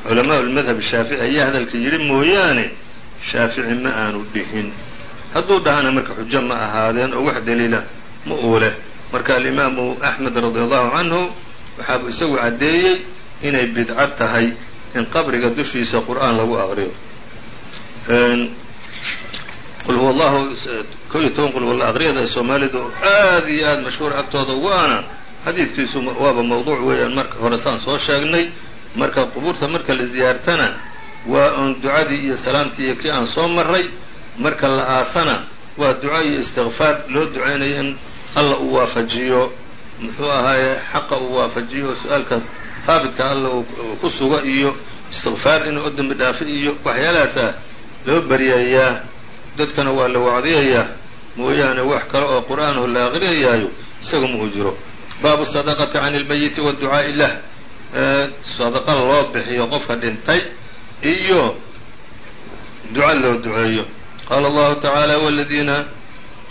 culamaa lmadhab shaafici ayaa hadalka yidhi mooyaane shaafici ma aanu dhihin. Hadduu dhahana marka xujo ma ahaadeen oo wax daliila ma uu leh marka alimaamu axmed radi allahu canhu waxaa isagu caddeeyey inay bidco tahay in qabriga dushiisa qur'aan lagu aqriyo. Qul huwa allahu ko iyo toban qul walla aqriyada soomaalidu aad iyo aad mashhuur agtooda waana xadiidkiisu waaba mawduuc weeyaan marka hore saan soo sheegnay. Marka qubuurta marka la ziyaartana waa oon ducadii iyo salaamtii iyo kii aan soo maray marka la aasana waa duco iyo istikfaar loo ducaynayo in alla uu waafajiyo. Muxuu ahaaye xaqa uu waafajiyo su'aalka haabitka alla uu ku sugo iyo istikfaar inuu u dembi dhaafo iyo waxyaalahaasa loo baryayaa dadkana waa la wacdiyayaa mooyaane wax kale oo qur'aanahu la aqriyayaayo isaga ma uu jiro baabu sadaqati can اlmayiti waducaa'i lah sadaqa loo bixiyo qofka dhintay iyo duco loo duceeyo qaala allahu tacaala wاladiina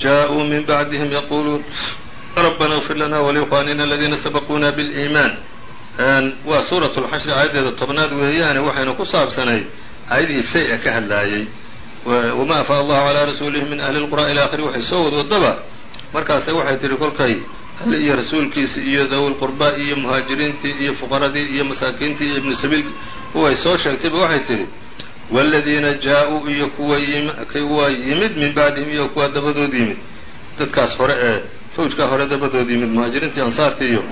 jaaءuu min bacdihim yaquuluun rabbana اغfir lana walikhwanina aladiina sabaquuna bاliimaan waa suuraة اlxashri aayaddeeda tobnaad weeyaane waxaynu ku saabsanayd aayadihii fey-a ka hadlaayey wma afaa allahu calaa rasuulihi min ahli lqura ila akhiri waxay soo wad wadaba markaase waxay tihi kolkay alle iyo rasuulkiisi iyo dawi lqurbaa iyo muhaajiriintii iyo fuqaradii iyo masaakiintii iyo ibnu sabiilki kuway soo sheegtayba waxay tidhi waaladiina jaa-uu iyo kuwa yimid min bacdihim iyo kuwa dabadood yimid. Dadkaas hore ee fawjkaa hore dabadood yimid muhaajiriintii ansaartii iyo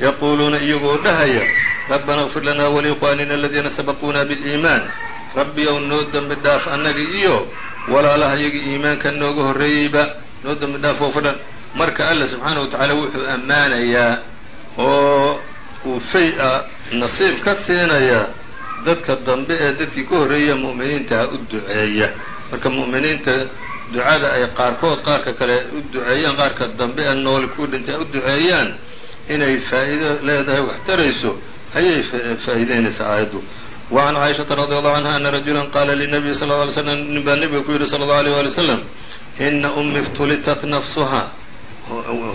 yaquuluuna iyagoo dhahaya rabbana اغfir lana waliikhwaanina aladiina sabaquuna biliimaan rabbi ow noo dembi dhaaf annagi iyo walaalaha iyagii iimaanka nooga horreeyeyba noo dembi dhaaf oo fadhan marka alla subxaanahu wa tacaala wuxuu ammaanayaa oo uu fay-a nasiib ka siinayaa dadka dambe ee dadkii ka horreeya mu'miniintaha u duceeya. Marka mu'miniinta ducada ay qaarkood qaarka kale u duceeyaan qaarka dambe ee nooli ku dhintay u duceeyaan inay faa'iido leedahay wax tarayso ayay faa'iideynaysaa aayaddu. Wacan caishata radi allahu canha ana rajulan qaala linabiyi sal ll ly slam nin baa nebiga ku yidhi sala allahu alيyh waali wslam ina ummi iftulitat nafsuha.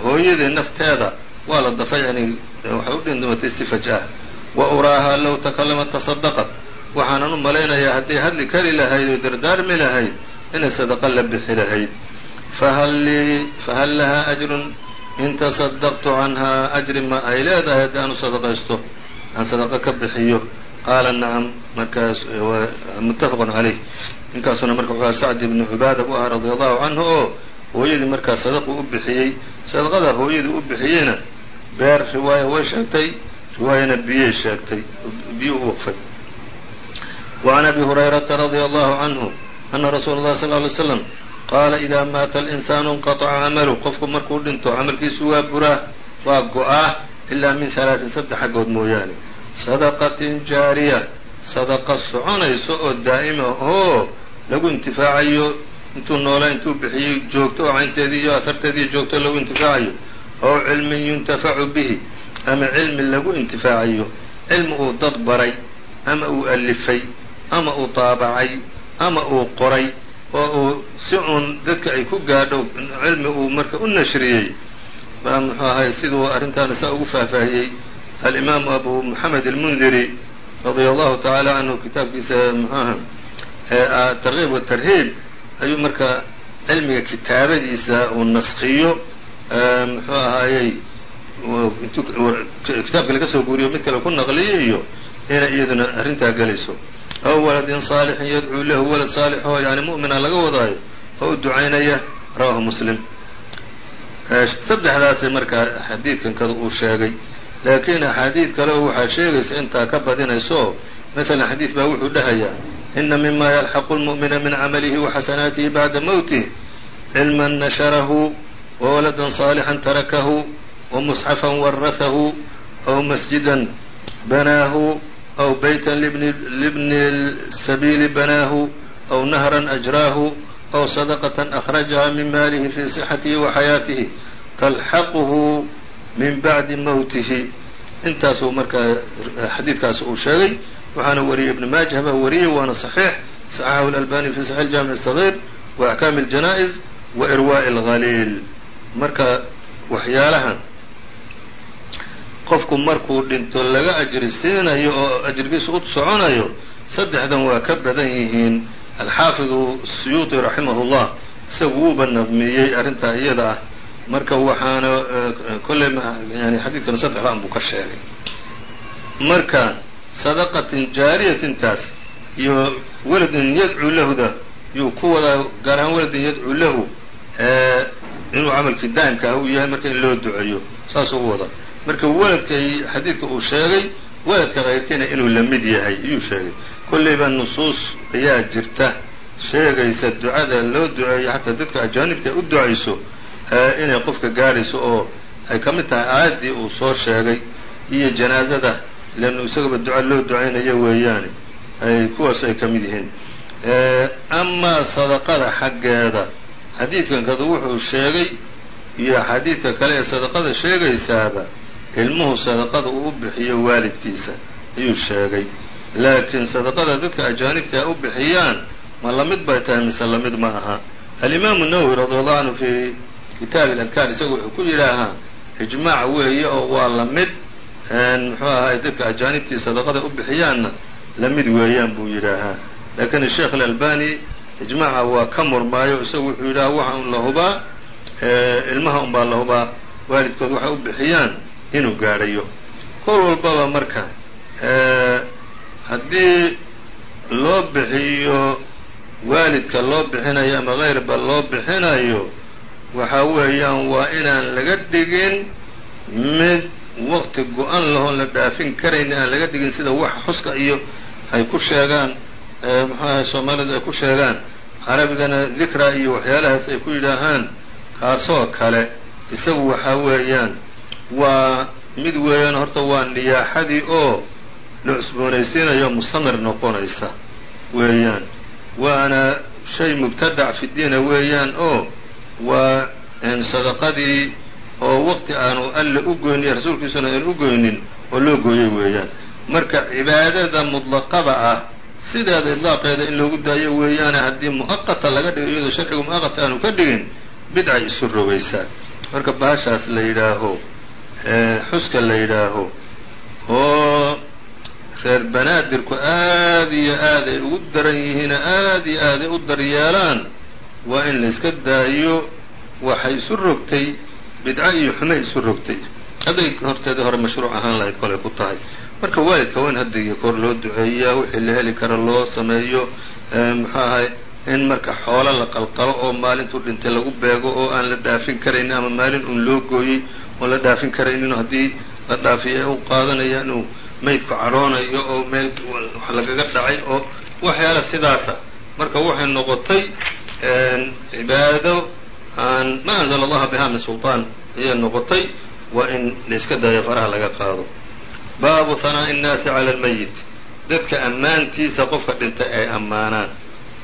Hooyadii nafteeda waa la dafay yani waxay u dhindhimatay si faj ah. Wa uraaha low takallamat tasadaqat waxaanan u malaynayaa hadday hadli kari lahayd oo dardaarmi lahayd inay sadaqo la bixi lahayd fahal lahaa ajrun in tasadaqtu canhaa ajri ma ay leedahay haddii aanu sadaqaysto aan sadaqo ka bixiyo qaala nacam markaas muttafaqun calayh ninkaasuna marka wuxuu sacd ibnu cubaada u ahaa radia allahu canhu oo hooyadii markaa sadaqu u bixiyey sadaqada hooyadii u bixiyeyna beer riwaaya way sheegtay riwaayana biyey sheegtay biyo u waqfay wacan abi hurayrata radia allahu canhu ana rasuula اllahi sal ly slam qaala idaa maata alinsaanu inqaطca camalu qofku markuu dhinto camalkiisu waa buraa waa go-ah ilaa min halaaثin saddex xaggood mooyaane sadaqatin jaariya sadaqa soconayso oo daa'ima oo lagu intifaacayo intuu noolaa intuu bixiyey joogto oo caynteedii iyo asarteedii joogto lagu intifaacayo ow cilmin yuntafacu bihi ama cilmi lagu intifaacayo cilmi uu dad baray ama uu alifay ama uu daabacay ama uu qoray oo uu si uun dadka ay ku gaadho cilmi uu marka u nashriyey baa muxuu ahay siduu arrintaana saa ugu faahfaahiyey. Alimaamu abu moxamed almundiri radia allahu tacaala canhu kitaabkiisa muxuaha tarkiib watarhiib ayuu marka cilmiga kitaabadiisa uu naskiyo muxuu ahaayey kitaabka laga soo guuriyo mid kale ku naqliyo iyo inay iyaduna arrintaa gelayso aw waladin saalixin yadcuu lahu walad saalix oo yani mu'mina laga wadaayo oo u ducaynaya rawahu muslim. Saddexdaasi marka xadiidkan kada uu sheegay laakiin axaadiid kale oo waxaa sheegaysa intaa ka badinayso masalan xadiid baa wuxuu dhahayaa ina mima yalxaqu lmu'mina min camalihi waxasanaatihi bacda mowtih cilman nasharahu wawaladan saalixan tarakahu wamusxafan warahahu aw masjidan banaahu أو بيتا لابن السبيل بناه أو نهرا أجراه أو صدقة أخرجها من ماله في صحته وحياته تلحقه من بعد موته intaasuu markaa xadiidkaas uu sheegay waxaana wariyey ibn maajah baa wariyey waana صaxiix صaxaxahu اlalbani fi saxix اljamiع الصغيr وaxkaami الjanaaئز وإrwaaء الغaliil marka waxyaalahan qofku markuu dhinto laga ajri siinayo oo ajrigiisu u soconayo saddexdan waa ka badan yihiin. Alxaafidu suyuuطi raximah اllah isagu wuuba nadmiyey arrintaa iyada ah. Marka waxaana kolley yani xadiidkana saddexdaan buu ka sheegay. Marka sadaqatin jaariyatintaas iyo weladin yadcuu lahuda yuu ku wadaa gaar ahaan weladin yadcuu lahu inuu camalkii daa'imka ah uu yahay marka in loo duceeyo saasuu u wada marka weladkay xadiidka uu sheegay weladka kayrkiina inuu la mid yahay ayuu sheegay. Kolleyba nusuus ayaa jirta. Sheegaysa ducada loo duceeyo xataa dadka ajaanibta u ducayso inay qofka gaadhayso oo ay ka mid tahay aayaddii uu soo sheegay. Iyo janaazada leannu isagaba duca loo ducaynayo weeyaane ay kuwaas ay ka mid yihiin. Amaa sadaqada xaggeeda xadiidkan kada wuxuu sheegay iyo xadiidka kale ee sadaqada sheegaysaaba ilmuhu sadaqada uu u bixiyo waalidkiisa ayuu sheegay. Laakiin sadaqada dadka ajaanibta u bixiyaan ma la mid bay tahay mise la mid ma aha. Alimaamu nawowi radiallahu canhu fi kitaabi aladkaar isagu wuxuu ku yidhaahaa ijmaac weeye oo waa la mid muxuu ahaay dadka ajaanibtii sadaqada u bixiyaanna la mid weeyaan buu yidhaahaa laakiin sheekh alalbani ijmaaca waa ka murmaayo isagu wuxuu yidhaha waxa un la hubaa ilmaha un baa la hubaa waalidkood waxay u bixiyaan inuu gaadhayo. Kol walbaba marka haddii loo bixiyo waalidka loo bixinayo ama keyrba loo bixinayo waxa weeyaan waa inaan laga dhigin mid waqti go-an lahoon la dhaafin karayn aan laga dhigin sida wax xuska iyo ay ku sheegaan muxuu ahay soomaalidu ay ku sheegaan carabigana dikra iyo waxyaalahaas ay ku yidhaahaan kaasoo kale. Isagu waxaa weeyaan waa mid weeyaan horta waa niyaaxadii oo la cusboonaysiinayo mustamir noqonaysa weeyaan. Waana shay mubtadac fi diina weeyaan oo waa sadaqadii oo waqti aanu alle u goynin rasuulkiisuna aan u goynin oo loo gooyey weeyaan. Marka cibaadada mutlaqada ah sideeda idlaaqeeda in loogu daayo weeyaane haddii mu'aqata laga dhigo iyadoo sharcigu mu'aqata aanu ka dhigin bidcay isu rogaysaa marka baashaas la yidhaaho xuska la yidhaaho oo reer banaadirku aad iyo aad ay ugu daran yihiin aad iyo aad ay u daryeelaan waa in la iska daayo waxay isu rogtay bidco iyo xumay isu rogtay. Hadday horteedii hore mashruuc ahaan lahayd kolay ku tahay. Marka waalidka waa in hadda iyo kor loo duceeyaa wixii la heli karo loo sameeyo muxuu ahay in marka xoolo la qalqalo oo maalintuu dhintay lagu beego oo aan la dhaafin karaynin ama maalin uun loo gooyey oon la dhaafin karaynin haddii la dhaafiyo u qaadanaya inuu maydku cadhoonayo oo meel wax lagaga dhacay oo waxyaala sidaasa marka waxay noqotay cibaado aan ma anzla allaha biha min sulطaan ayay noqotay waa in la iska daayo faraha laga qaado baabu hanaa'i الnaasi calى اlmayit dadka ammaantiisa qofka dhintay ay ammaanaan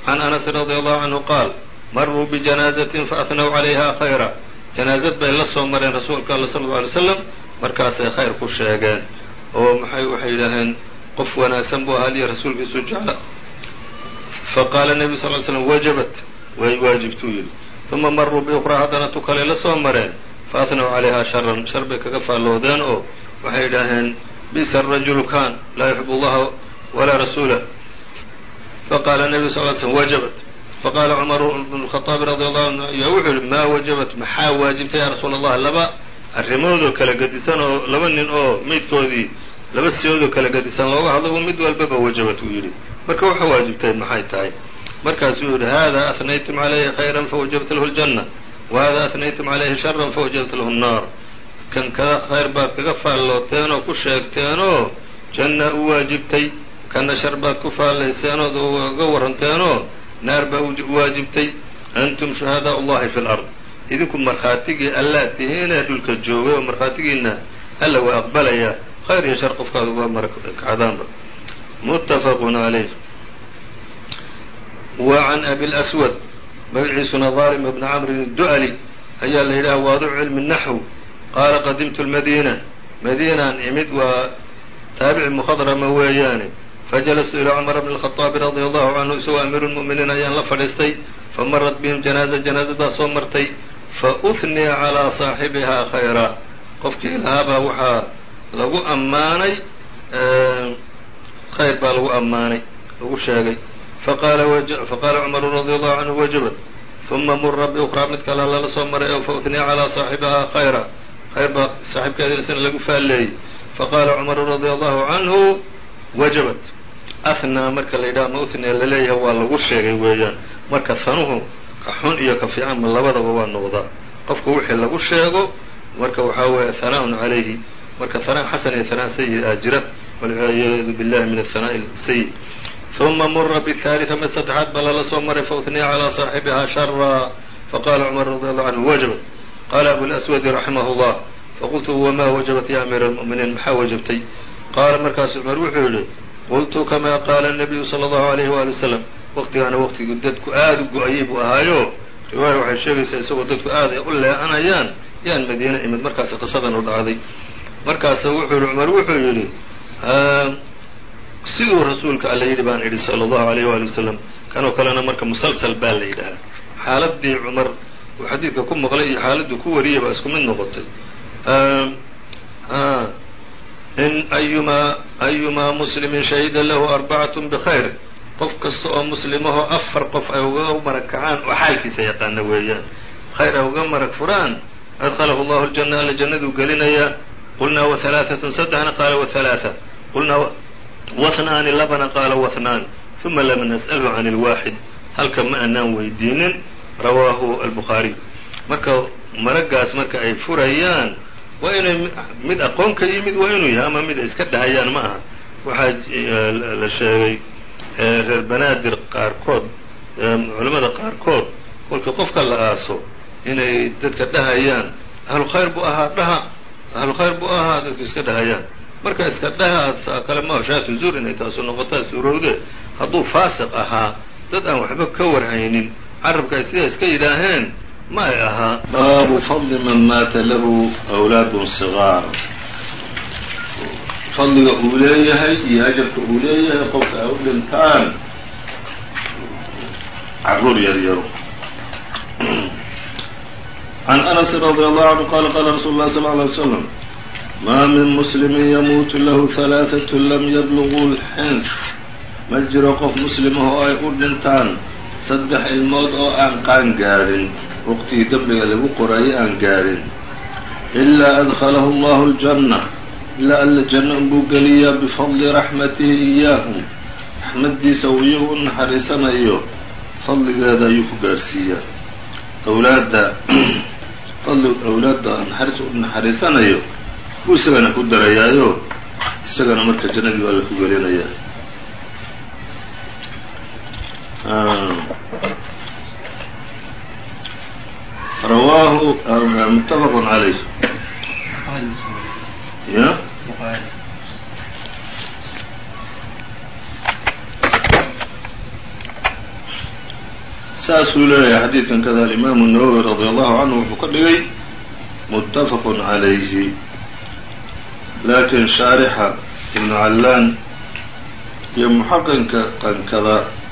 can anas radi allahu canhu qaal maruu bijanaazatin faatnaw calayha khayra janaazad bay la soo mareen rasuulka alla sala alla alay slam markaasay khayr ku sheegeen. Oo maxay waxay yidhaaheen qof wanaagsan buu ahaa liya rasuulkiisu jecla faqaala nebiyu sal ly slam wajabat. Way waajibtuu yidhi. Uma maruu biukhraa haddana tu kaley la soo mareen. Faatnaw calayha sharan shar bay kaga faalloodeen oo waxay yidhaaheen bisa arajulu kan laa yuxib allaha walaa rasuulah faqaala nebiyu sal ly slm wajabat faqaala cumaru bnu lkhaaabi radi allahu anhu ayaa wuxuu yihi maa wajabat maxaa waajibtay ya rasuula allah laba arrimoodoo kala gedisan oo laba nin oo meydkoodii laba siyoodoo kala gedisan looga hadlo mid walbaba wajabat uu yidhi. Marka waxa waajibtay maxay tahay? Markaasuu yidhi hada ahnaytum calayhi khayran fawajabat lahu ljanna wa hada ahnaytum calayhi sharan fawajabat lahu nnaar kan kada khayr baad kaga faallooteen oo ku sheegteenoo janna u waajibtay. Kana shar baad ku faallayseenoood uga warranteenoo naar baa waajibtay antum shuhadaau اllahi fi اlard idinku markhaatigii allaa tihiinee dhulka joogay oo markhaatigiina alla waa aqbalayaa khayr iyo shar qofkaad uga markacdaanba mutafaqu calayh wa can abi lswad magaciisuna haalim bn camrin du'ali ayaa la yidhaha waadu cilmi naxw qaala qadimtu lmadiina madiinaan imid waa taabici muhadrama weeyaane fajalasuu ilaa cumara bni lkhaaabi radia allahu canhu isagoo amiiruulmu'miniin ayaan la fadhiistay fa marat bihim janaaza janaazadaa soo martay fa uhniya calaa saaxibihaa khayra qofkii laabaa waxaa lagu ammaanay khayr baa lagu ammaanay lagu sheegay faqaala cumaru radia allahu canhu wajabat uma mura biukraa mid kalaa lala soo maray oo fa uhniya calaa saaxibihaa khayra khayr baa saaxibkeedin isna lagu faalleeyey faqaala cumaru radia allahu canhu wajabat ahnaa marka la yidhaha ma utniya la leeyahay waa lagu sheegay weeyaan. Marka hanuhu ka xun iyo ka fiicanma labadaba waa noqdaa qofka wixii lagu sheego marka waxaa weeye hanaaun calayhi. Marka hanaa xasan iyo hanaa sayi aa jira. Walciyaadu billahi min ahanaa'i sayi uma mura bihaalita mid saddexaad baa lala soo maray fautniya calaa saaxibihaa sharaa faqala cumar radi allahu canhu wajabat qaala abulaswadi raximah llah faqultu wamaa wajabat ya amiira almu'miniin maxaa wajabtay? Qaala markaasu cumar wuxuu yidhi qultu kamaa qaala nabiyu sala allahu alayhi waali wasalam waqtigaana waqtigii dadku aada u go'ayay buu ahaayo riwaaya waxay sheegaysaa isagoo dadku aad ay u lee'anayaan yaan madiine imid markaasi qisadan u dhacday markaasa wuxuu yihi cumar wuxuu yidhi siduu rasuulka alla yidhi baan idhi sala allahu alayh waali wasalam kanoo kalena marka musalsal baa la yidhahaa xaaladii cumar uu xadiidka ku maqlay iyo xaaladuu ku wariyay baa isku mid noqotay in ayumaa ayumaa muslimin shahida lahu arbacatun bikhayr qof kasta oo muslimahoo afar qof ay uga marag kacaan oo xaalkiisa yaqaana weeyaan khayr ay uga marag furaan adkhalahu allahu ljana alla jannaduu gelinayaa qulnaa wahalaaatun saddexna qaala wahalaaثa qulnaa wahnaani labana qaala wahnaan uma lam nas'alhu can ilwaaxid halka ma anaan weydiinin rawaahu albukhaariy marka maraggaas marka ay furayaan waa inay mid aqoon ka yimid waa inuu yahay ama mid iska dhahayaan ma aha. Waxaa la sheegay reer banaadir qaarkood culimmada qaarkood kolkii qofka la aaso inay dadka dhahayaan ahlu khayr buu ahaa dhaha. Ahlu khayr buu ahaa dadku iska dhahayaan marka iska dhaha kale ma shaatu zuur inay taasu noqotaa suurowde hadduu faasiq ahaa dad aan waxba ka warhaynin carabka sidaa iska yidhaaheen ma ay ahaa baabu fadli man maata lahu awlaadun sigaar fadliga uu leeyahay iyo ajarka uu leeyahay qofka ay u dhintaan carruur yar yaro can anas radi allahu canhu qala qala rasuulu lah sal alay waslam maa min muslimin yamuutu lahu halaaثatu lam yabluguu lxins ma jiro qof muslimahoo ay u dhintaan saddex ilmood oo aan qaan gaadhin waqtigii dembiga lagu qorayay aan gaadhin ilaa adkhalahu allahu aljanna. Ilaa alla janno unbuu geliyaa bifadli raxmatihi iyaahum. Raxmaddiisa uu iyagu u naxariisanayo fadligeeda ayuu ku gaadhsiiyaa. Awlaadda fadli awlaadda naxariis u naxariisanayo buu isagana ku darayaayo. Isagana marka jannadii waa la ku gelinayaa rawaahu mutafaq calayh ya saasuu leeyahay xadiidkan kada alimaamu nawowi radi allahu canhu wuxuu ka dhigay muttafaqun calayhi laakiin shaarixa ibnu callaan iyo muxaqinka qankada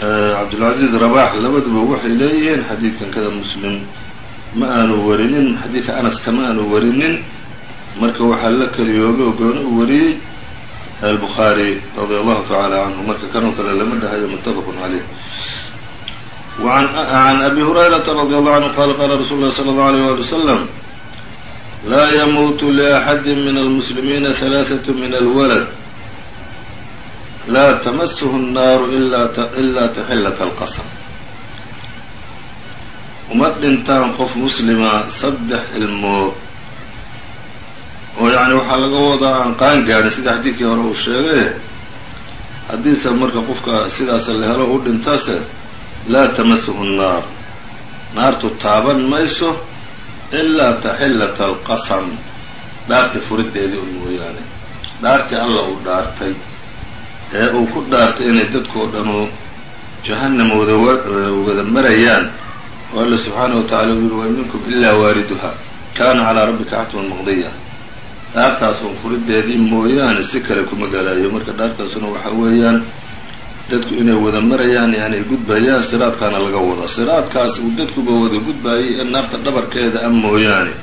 cabdulcaziiz rabax labaduba waxay leeyihiin xadiidkan kada muslim ma aanu warinin xadiidka anaska ma aanu warinin. Marka waxaa la keliyoobay oo gooni u wariyey albukhaari radia allahu tacaala canhu marka kanoo kale lama dhahayo muttafaqun caleyh can abi hurayrata radi allahu canhu qala qala rasuulu lahi sala allahu aleyh wali wasalam laa yamuutu liaxadi min almuslimiina halaaثatu min alwalad laa tamasuhu الnaaru ilaa taxillata alqasam uma dhintaan qof muslima saddex ilmood oo yacni waxaa laga wadaa aan qaan gaadhin sida xadiidkii hore uu sheegay haddiise marka qofka sidaasa la helo u dhintaase laa tamasuhu الnaar naartu taaban mayso ilaa taxillata alqasam dhaartii furideedii un mooyaane dhaartii alla uu dhaartay ee uu ku dhaartay inay dadkoo dhanu jahannam wada marayaan. Oo alla subxaanaه wa tacala uu yihi wa minkum ilaa waariduha. Kana calىa rabbika xatman maqdiya. Dhaartaas un furideedii mooyaane si kale kuma galayo marka dhaartaasuna waxa weeyaan dadku inay wada marayaan yani ay gudbayaan siraadkaana laga wada. Siraadkaas uu dadkuba wada gudbaayay ee naarta dhabarkeeda a mooyaane.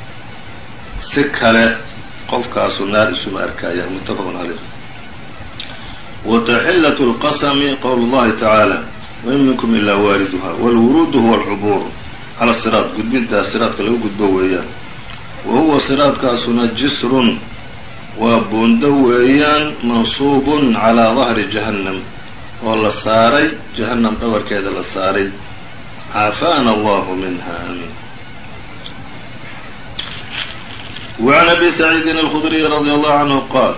Si kale qofkaasu naar isuma arkaya muttafaqun caleyh wataxilat lqasmi qowl llahi tacaala wain minkum ilaa waariduha wlwuruudu huwa alcubuur cala siraad gudbintaa siraadka laga gudbo weeyaan wa huwa siraadkaasuna jisrun waa buundo weeyaan mansuubun calaa dahri jahannam oo la saaray jahannam dhabarkeeda la saaray caafaana allahu minha amiin وعn أbي سعيidi الخdري رضي الله عنه qاal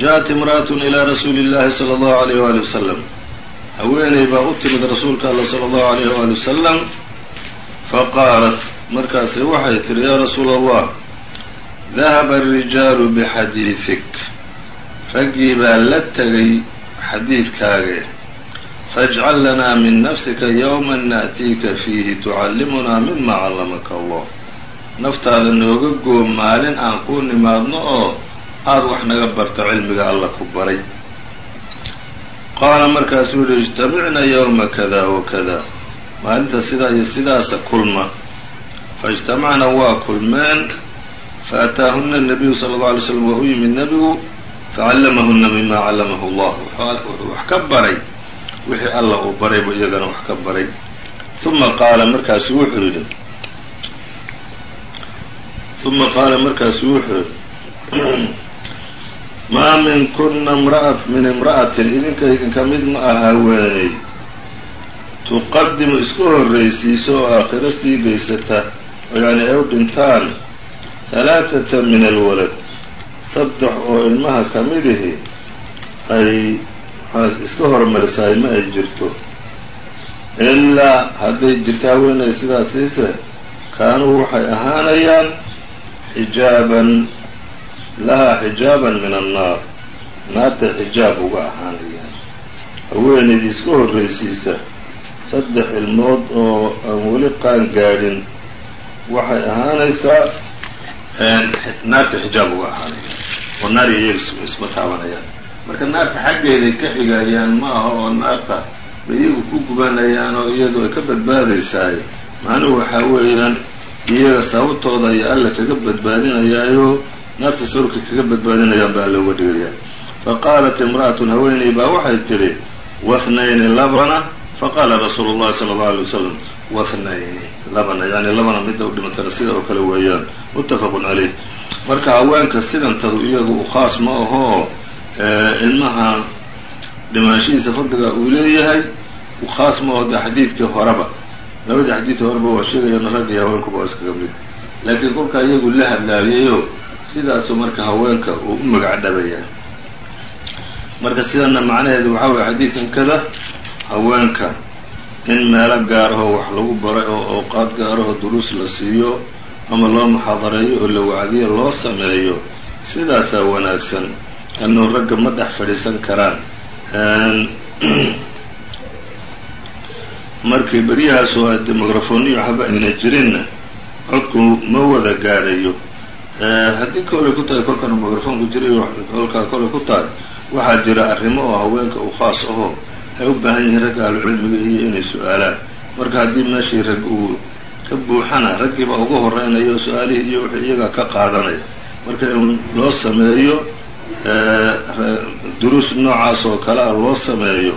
ja-at imra'atun ilaa rasuuli illaahi sala allahu alayh waali wasalam haweeney baa u timid rasuulka alla sala allahu alayh waali wasalam faqaalat markaase waxay tihi yaa rasuula allah dahaba arijaalu bixadiidik raggii baa la tegay xadiidkaaga faajcal lanaa min nafsika yowma na'tiika fiihi tucallimunaa mima callamaka allah naftaada nooga goo maalin aan kuu nimaadno oo aada wax naga barto cilmiga alla ku baray qaala markaasuu yihi ijtamicna yowma kada wa kada maalinta sidaa iyo sidaasa kulma faijtamacna waa kulmeen faataahuna الnabiyu sala اllau alay slam waa u yimid nebigu facallamahuna mima callamahu allah wuxuu wax ka baray wixii alla uu baray buu iyagana wax ka baray uma qaala markaasu wuxuu yidhi uma qaala markaasu wuxuu yidhi maa minkuna mraa min imra'atin. Idinka idinka mid ma aha haweeney tuqadimu isku horraysiiso oo aakhiro sii geysata. Oo ay u dhintaan halaaثata min alwalad. Saddex oo ilmaha ka midihi ay iska hormarisaay ma ay jirto. Ilaa hadday jirto haweeney sidaasiise kaanuu waxay ahaanayaan xijaaban lahaa xijaaban min annaar. Naartay xijaab uga ahaanayaan haweeneydii iska horraysiisa. Saddex ilmood oo aan weli qaan gaadhin waxay ahaanaysaa naarta xijaab uga ahaanayaan oo naar iyo iyaga isma taabanayaan. Marka naarta xaggeeday ka xigayaan ma aha oo naarta bay iyagu ku gubanayaan oo iyadu ay ka badbaadaysaay macnuhu waxaa weeyaan iyaga sababtooda iyo alla kaga badbaadinayaayo naarta sawrka kaga badbaadinayaan baa uga dhigayaa fa qaalat imra'atun haweeney baa waxay tidhi wathnayni labana faqaala rasuulu llahi sala allau alay wasalam wathnayni labana yani labana midda u dhimatana sida oo kale weeyaan muttafaqun caleyh marka haweenka sidantadu iyagu u khaas ma ahoo ilmaha dhimaanshihiisa fadliga uu leeyahay khaas ma aho xadiidkii horeba. Labadii xadiidkii horeba waa sheegayaan rag iyo haweenkuba iskaga mid laakiin kolkaa iyagu la hadlaabiyayo sidaasuu marka haweenka uu u magac dhabayaa marka sidana macnaheedu waxaa weye xadiidkan kada haweenka in meelo gaarahoo wax lagu baray oo awqaad gaarahoo duruus la siiyo ama loo muxaadareeyo oo la wacdiyo loo sameeyo sidaasaa wanaagsan anuu ragga ma dhex fadhiisan karaan. Markii beryahaasoo a demografooniyo waxba ayna jirinna codku ma wada gaadhayo haddii kolay ku tahay kolkan mikrafoonku jiray kolkaa kolay ku tahay waxaa jira arrimo oo haweenka u khaas ahoo ay u baahan yihiin ragga ahlucilmiga iyo inay su'aalaan. Marka haddii meeshii rag uu ka buuxana raggiiba uga horeynayo su'aalihii iyo wixii iyagaa ka qaadanaya. Marka in loo sameeyo duruus noocaas oo kale a loo sameeyo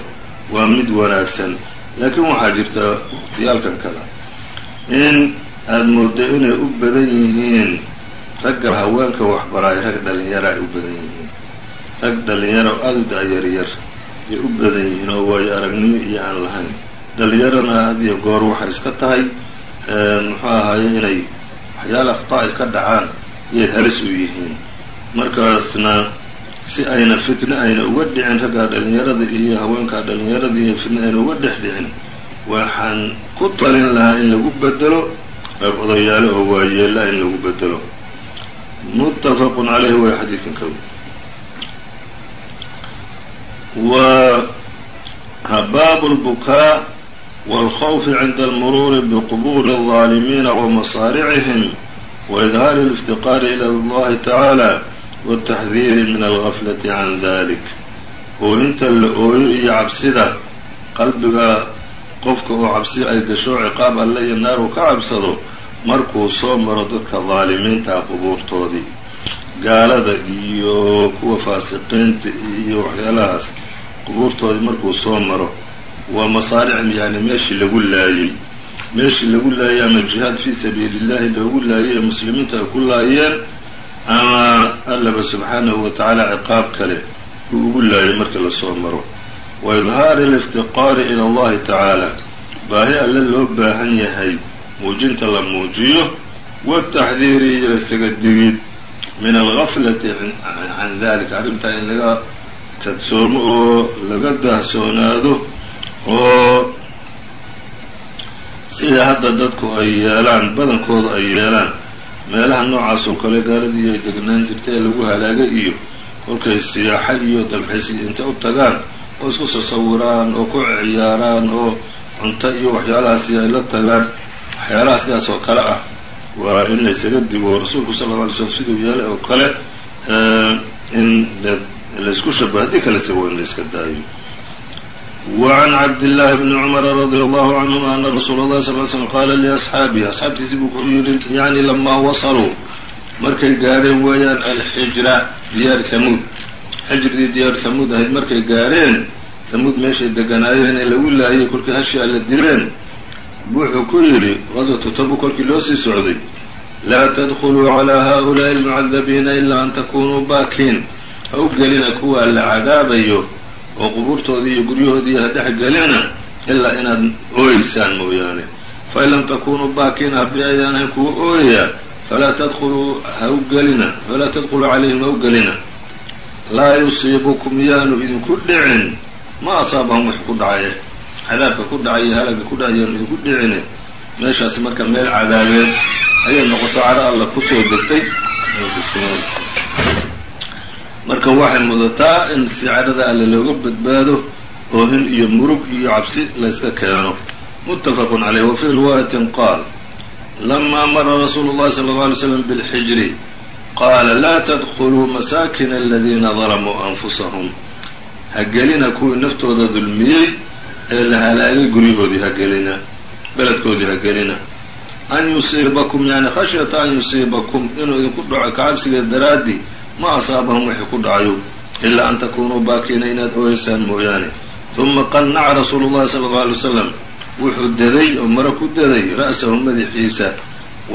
waa mid wanaagsan. Laakiin waxaa jirta waqtiyaalkan kale. In aada moodo inay u badan yihiin ragga haweenka waxbaraay rag dhalinyaro ay u badan yihiin. Rag dhalinyaro aada u da-yaryar ay u badan yihiin oo waayo aragnimo iyo aan lahayn. Dhalinyarona had iyo goor waxay iska tahay muxuu ahaye inay waxyaala akhtaa-i ka dhacaan iyay halis u yihiin. Markaasna si ayna fitne ayna uga dhicin raggaa dhalinyarada iyo haweenkaa dhalinyarada iyo fitne ayna uga dhex dhicin waxaan ku talin lahaa in lagu bedelo rag odayaalo oo waayeela in lagu bedelo muttafaqun caleyhi way xadiidkan ka baabu اlbukaa wاlkhawfi cinda almuruuri biqubuuri الظaalimiina wamasaaricihim waidhaari اlاftiqaari ilى اllahi tacaala wالtaxdiiri min algaflati can dalik ooyinta la ooyo iyo cabsida qalbiga qofka oo cabsi ay gasho ciqaab alle iyo naar uu ka cabsado markuu soo maro dadka daalimiinta qubuurtoodii gaalada iyo kuwa faasiqiinta iyo waxyaalahaas qubuurtoodii markuu soo maro waa masaaricim yani meeshii lagu laayey meeshii lagu laayey ama jihaad fii sabiili illahi loogu laayey ee muslimiinta ay ku laayeen ama allaba subxaanahu wa tacaala ciqaab kale uu ugu laayay markii la soo maro. Wa idhaari aliftiqaari ila allahi tacaala baahi alle loo baahan yahay muujinta la muujiyo wataxdiiri iyo isaga digid min algaflati can dalika arrintaa in laga kadsoomo oo laga daahsoonaado oo sida hadda dadku ay yeelaan badankooda ay yeelaan meelaha noocaas oo kale gaaladii ay degnaan jirtay ee lagu halaagay iyo kolkay siyaaxa iyo dalxiis intay u tagaan oo isku sasawiraan oo ku ciyaaraan oo cunto iyo waxyaalahaasi ay la tagaan waxyaalaha sidaas oo kale ah waa in laysaga digo rasuulku sal lla alay slm siduu yeelay oo kale in laysku shabo haddii kale se waa in la iska daayo وعn cabdاللahi بn cmr radي allahu canهuma ana rasuula اllahi sal ly slm qaala liasxaabihi asxaabtiisii buu ku yidhi yani lamaa wasaluu markay gaareen weeyaan alxijra diyaar hamuud xijridii diyaar hamuud ahayd markay gaareen hamuud meeshay deganaayeen ee lagu laayay kolkii hashii alla dileen wuxuu ku yidhi qaswatu tabu kolkii loo sii socday laa tadkuluu calaa haaulaa'i almucadabiina ilaa an takunuu baakiin. Ha u gelina kuwaa la cadaabayo oo qubuurtoodii iyo guryahoodii ha dhex gelina ilaa inaad ooyeysaan mooyaane. Fain lam takunuu baakiin haddii aydaan ahayn kuwa ooyaya falaa tadkhuluu ha u gelina falaa tadkhuluu calayhim ha u gelina. Laa yusiibukum yaanu idinku dhicin. Ma asaabahum wax ku dhacaya cadaabka ku dhacay iyo halagga ku dhacay idinku dhicine meeshaasi marka meel cadaabeed ayay noqoto caro alla ku soo degtay. Marka waxay mudataa in si alle looga badbaado oohin iyo murug iyo cabsi layska keeno. Muttafaqun caleyh wa fii riwaayatin qaal lamaa mara rasuulu llahi sala allau alay slam bilxijri qaala laa tadkuluu masaakina aladiina dalamuu anfusahum. Ha gelina kuwii naftooda dulmiyey ee la halaagay guryahoodii ha gelina beledkoodii ha gelina an yusiibakum yani khashyata an yusiibakum inuu idinku dhaco kacabsigeed daraaddi ma asaabahum wixii ku dhacayo ilaa an takunuu baakiina inaad ooyeysaan mooyaane. Uma qannaca rasuulu llahi sala allau alay wasalam wuxuu daday oo maro ku daday ra'sahu madaxiisa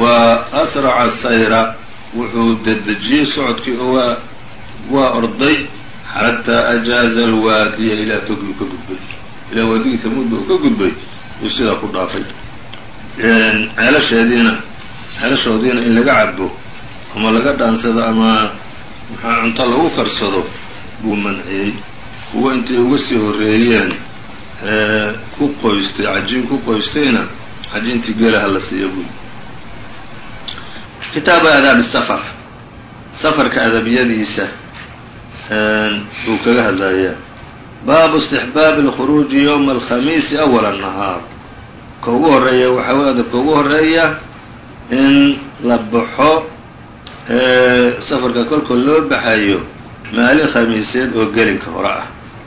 wa asraca sayra wuxuu dedejiyey socodkii oo waa orday xataa ajaaza alwaadiya ilaa togii ka gudbay ilaa waadigii tamuudba uu ka gudbay yuu sidaa ku dhaafay. Ceelasheediina ceelashoodiina in laga cabo ama laga dhaansado ama maxaa cunto lagu karsado buu manciyey. Kuwa intay uga sii horreeyeen ku qoystay cajiin ku qoystayna cajiintii geela hala siiya buy kitaabu aadaabi safar. Safarka adabiyadiisa buu kaga hadlayaa baabu istixbaabi alkhuruuji yowma alkhamiisi awala annahaar. Ka ugu horreeya waxaa way adabka ugu horreeya in la baxo safarka kolkood loo baxayo maalin khamiiseed oo gelinka hore ah.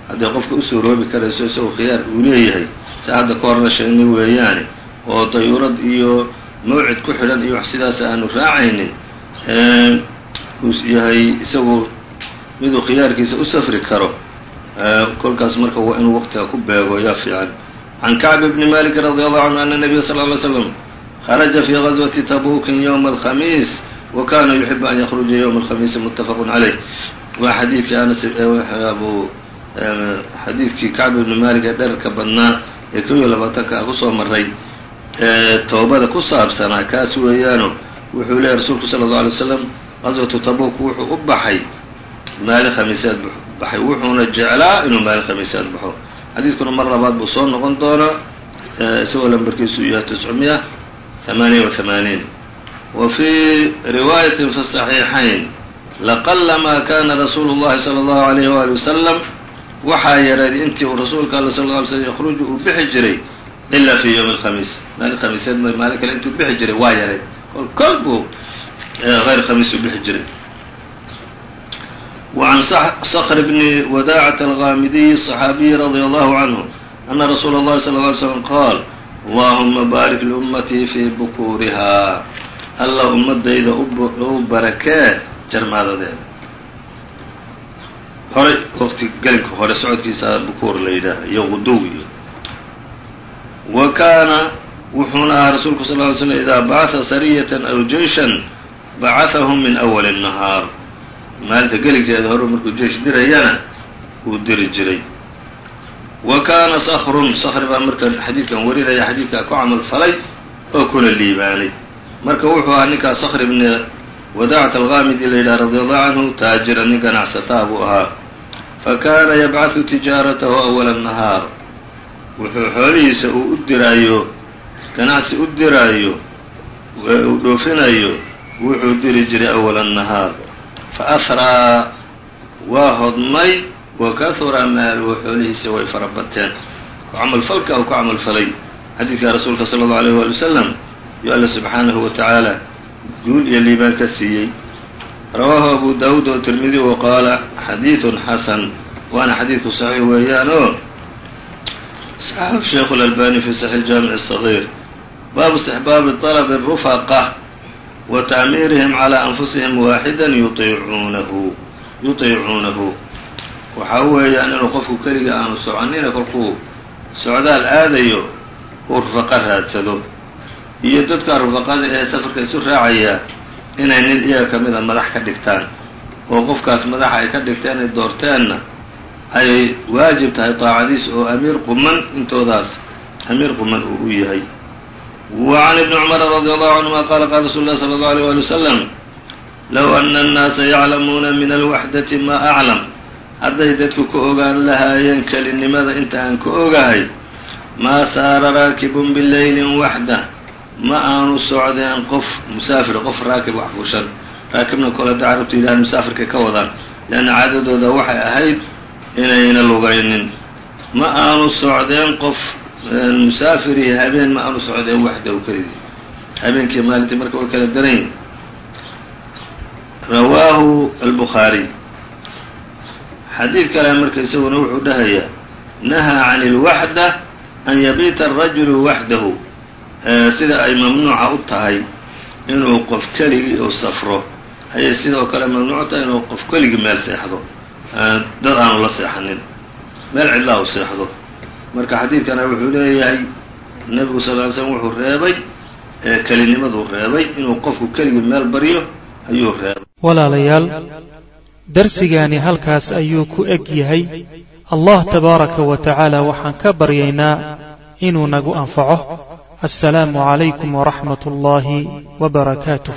Hadday qofka u suuroobi karayso isagoo khiyaar uu leeyahay sa hadda ka horna sheegnay weeyaane oo dayuurad iyo mawcid ku xidhan iyo wax sidaas aanu raacaynin yahay isagu miduu khiyaarkiisa u safri karo kolkaas marka waa inuu waqtiga ku beego yaa fiican. Can kacb bni malik radi allahu canhu ana nabiya sal ly slam kharaja fii gazwati tabukin ywma alkhamiis wa kana yuxibu an yakruja ywma alkhamiisi muttafaqun caleyh waa xadiidkii anas abu xadiidkii kacb ibni malik ee dherarka badnaa ee kow iyo labaatanka ah ku soo maray toobada ku saabsanaa kaas weeyaano wuxuu leeyahy rasuulku sala allau alay slam qaswatu tabuk wuxuu u baxay maalin khamiiseed baxay wuxuuna jeclaa inuu maalin khamiiseed baxo xadiidkuna mar labaad buu soo noqon doonaa isagoo lambarkiisu yahay tiscumiya hamaaniya wa hamaaniin wa fii riwaayatin fi saxiixayn laqalamaa kana rasuulu llahi sala allahu alayh waali wasalam waxaa yarayd intii uu rasuulka alla sal ly slm yakhruju uu bixi jiray ilaa fii yowmi alkhamiis maalin khamiiseed ma maalin kale intuu bixi jiray waa yarayd kol kol buu hayr khamiis u bixi jiray وعn skr bn wdاcة الغاamidiي الصxaabiyi radي الlه عnه أna rasuula الlahi صلى اه عlي sلم qaal اllahuma baarik لأmmatيi fii bukurihaa alla ummadayda u barakee jarmaadadeeda horay wqti gelinka hore socodkiisa bukuur la yidhaaha iyo guduw iyo wa kaana wuxuuna ahaa rasuulku sal ly slm idaa bacثa sarية aw jeyشhan bacaثahm min أwl النahaar maalinta gelinkeeda hore markuu jeish dirayana wuu diri jiray. Wa kaana sakrun sakri baa marka xadiidkan warinaya xadiidkaa ku camal falay oo kula liibaanay. Marka wuxuu ahaa ninkaa sakr ibni wadaacat alghaamidi la yidhaha radi allahu canhu taajira nin ganacsataa buu ahaa. Fa kaana yabcaثu tijaaratahu awala nahaar. Wuxuu xoolihiisa uu u diraayo ganacsi u diraayo uu dhoofinayo wuxuu diri jiray awala nahaar faahraa waa hodmay wa kahura maaluhu xoolihiisa way fara bateen. Ku camalfalka uu ku camalfalay xadiidka rasuulka sala allau alayh waali wasalam yuu alla subxaanahu wa tacaala guul iyo liibaan ka siiyey. Rawaahu abu daawuud oo tirmidi wa qaala xadiidun xasan. Waana xadiidku saxiix weeyaan oo saxaxu sheikhu lalbani fi saxiix jaamic sagiir baabu istixbaabi طalabi rufaqa wa tacmiirihim calaa anfusihim waaxida yuiicuunahu yutiicuunahu waxaa weeyaan inuu qofku keliga aanu soconina kolkuu socdaal aadayo uu rufaqa raadsado. Iyo dadka rufaqada ee safarka isu raacaya inay nin iyaga ka mida madax ka dhigtaan. Oo qofkaas madaxa ay ka dhigteen ay doorteenna ay waajib tahay taacadiis oo amiir quman intoodaas amiir quman uu u yahay وعn iبn cmr radي allahu canهuma qala qala rasul اlah slى اlه alيه alي wslam low ana الnaasa yaclamuuna min alwaxdati ma aclam hadday dadku ka ogaan lahaayeen kelinimada inta aan ka ogahay maa saara raakibun bilaylin waxda ma aanu socdeen qof musaafir qof raakib wax fushan raakibna kole da carabtu yidhahan musaafirkay ka wadaan leanna caadadooda waxay ahayd inayna lugaynin ma aanu socdeen qof musaafirihi habeen ma aanu socdeen waxda kelidii habeenkii maalintii marka way kala daran yihiin rawaahu albukhaariy xadiid kale marka isaguna wuxuu dhahayaa nahaa can اlwaxda an yabiita arajulu waxdahu. Sida ay mamnuuca u tahay inuu qof keligii u safro. Ayay sidoo kale mamnuuc tahay inuu qof keligii meel seexdo. Dad aanu la seexanin. Meel cidlaa u seexdo marka xadiidkana wuxuu leeyahay nebigu sal ly slm wuxuu reebay kelinimaduu reebay inuu qofku keligii meel baryo ayuu reebay. Walaalayaal darsigaani halkaas ayuu ku eg yahay. Allah tabaaraka wa tacaala waxaan ka baryaynaa inuu nagu anfaco. Assalaamu calaykum waraxmat ullaahi wa barakaatuh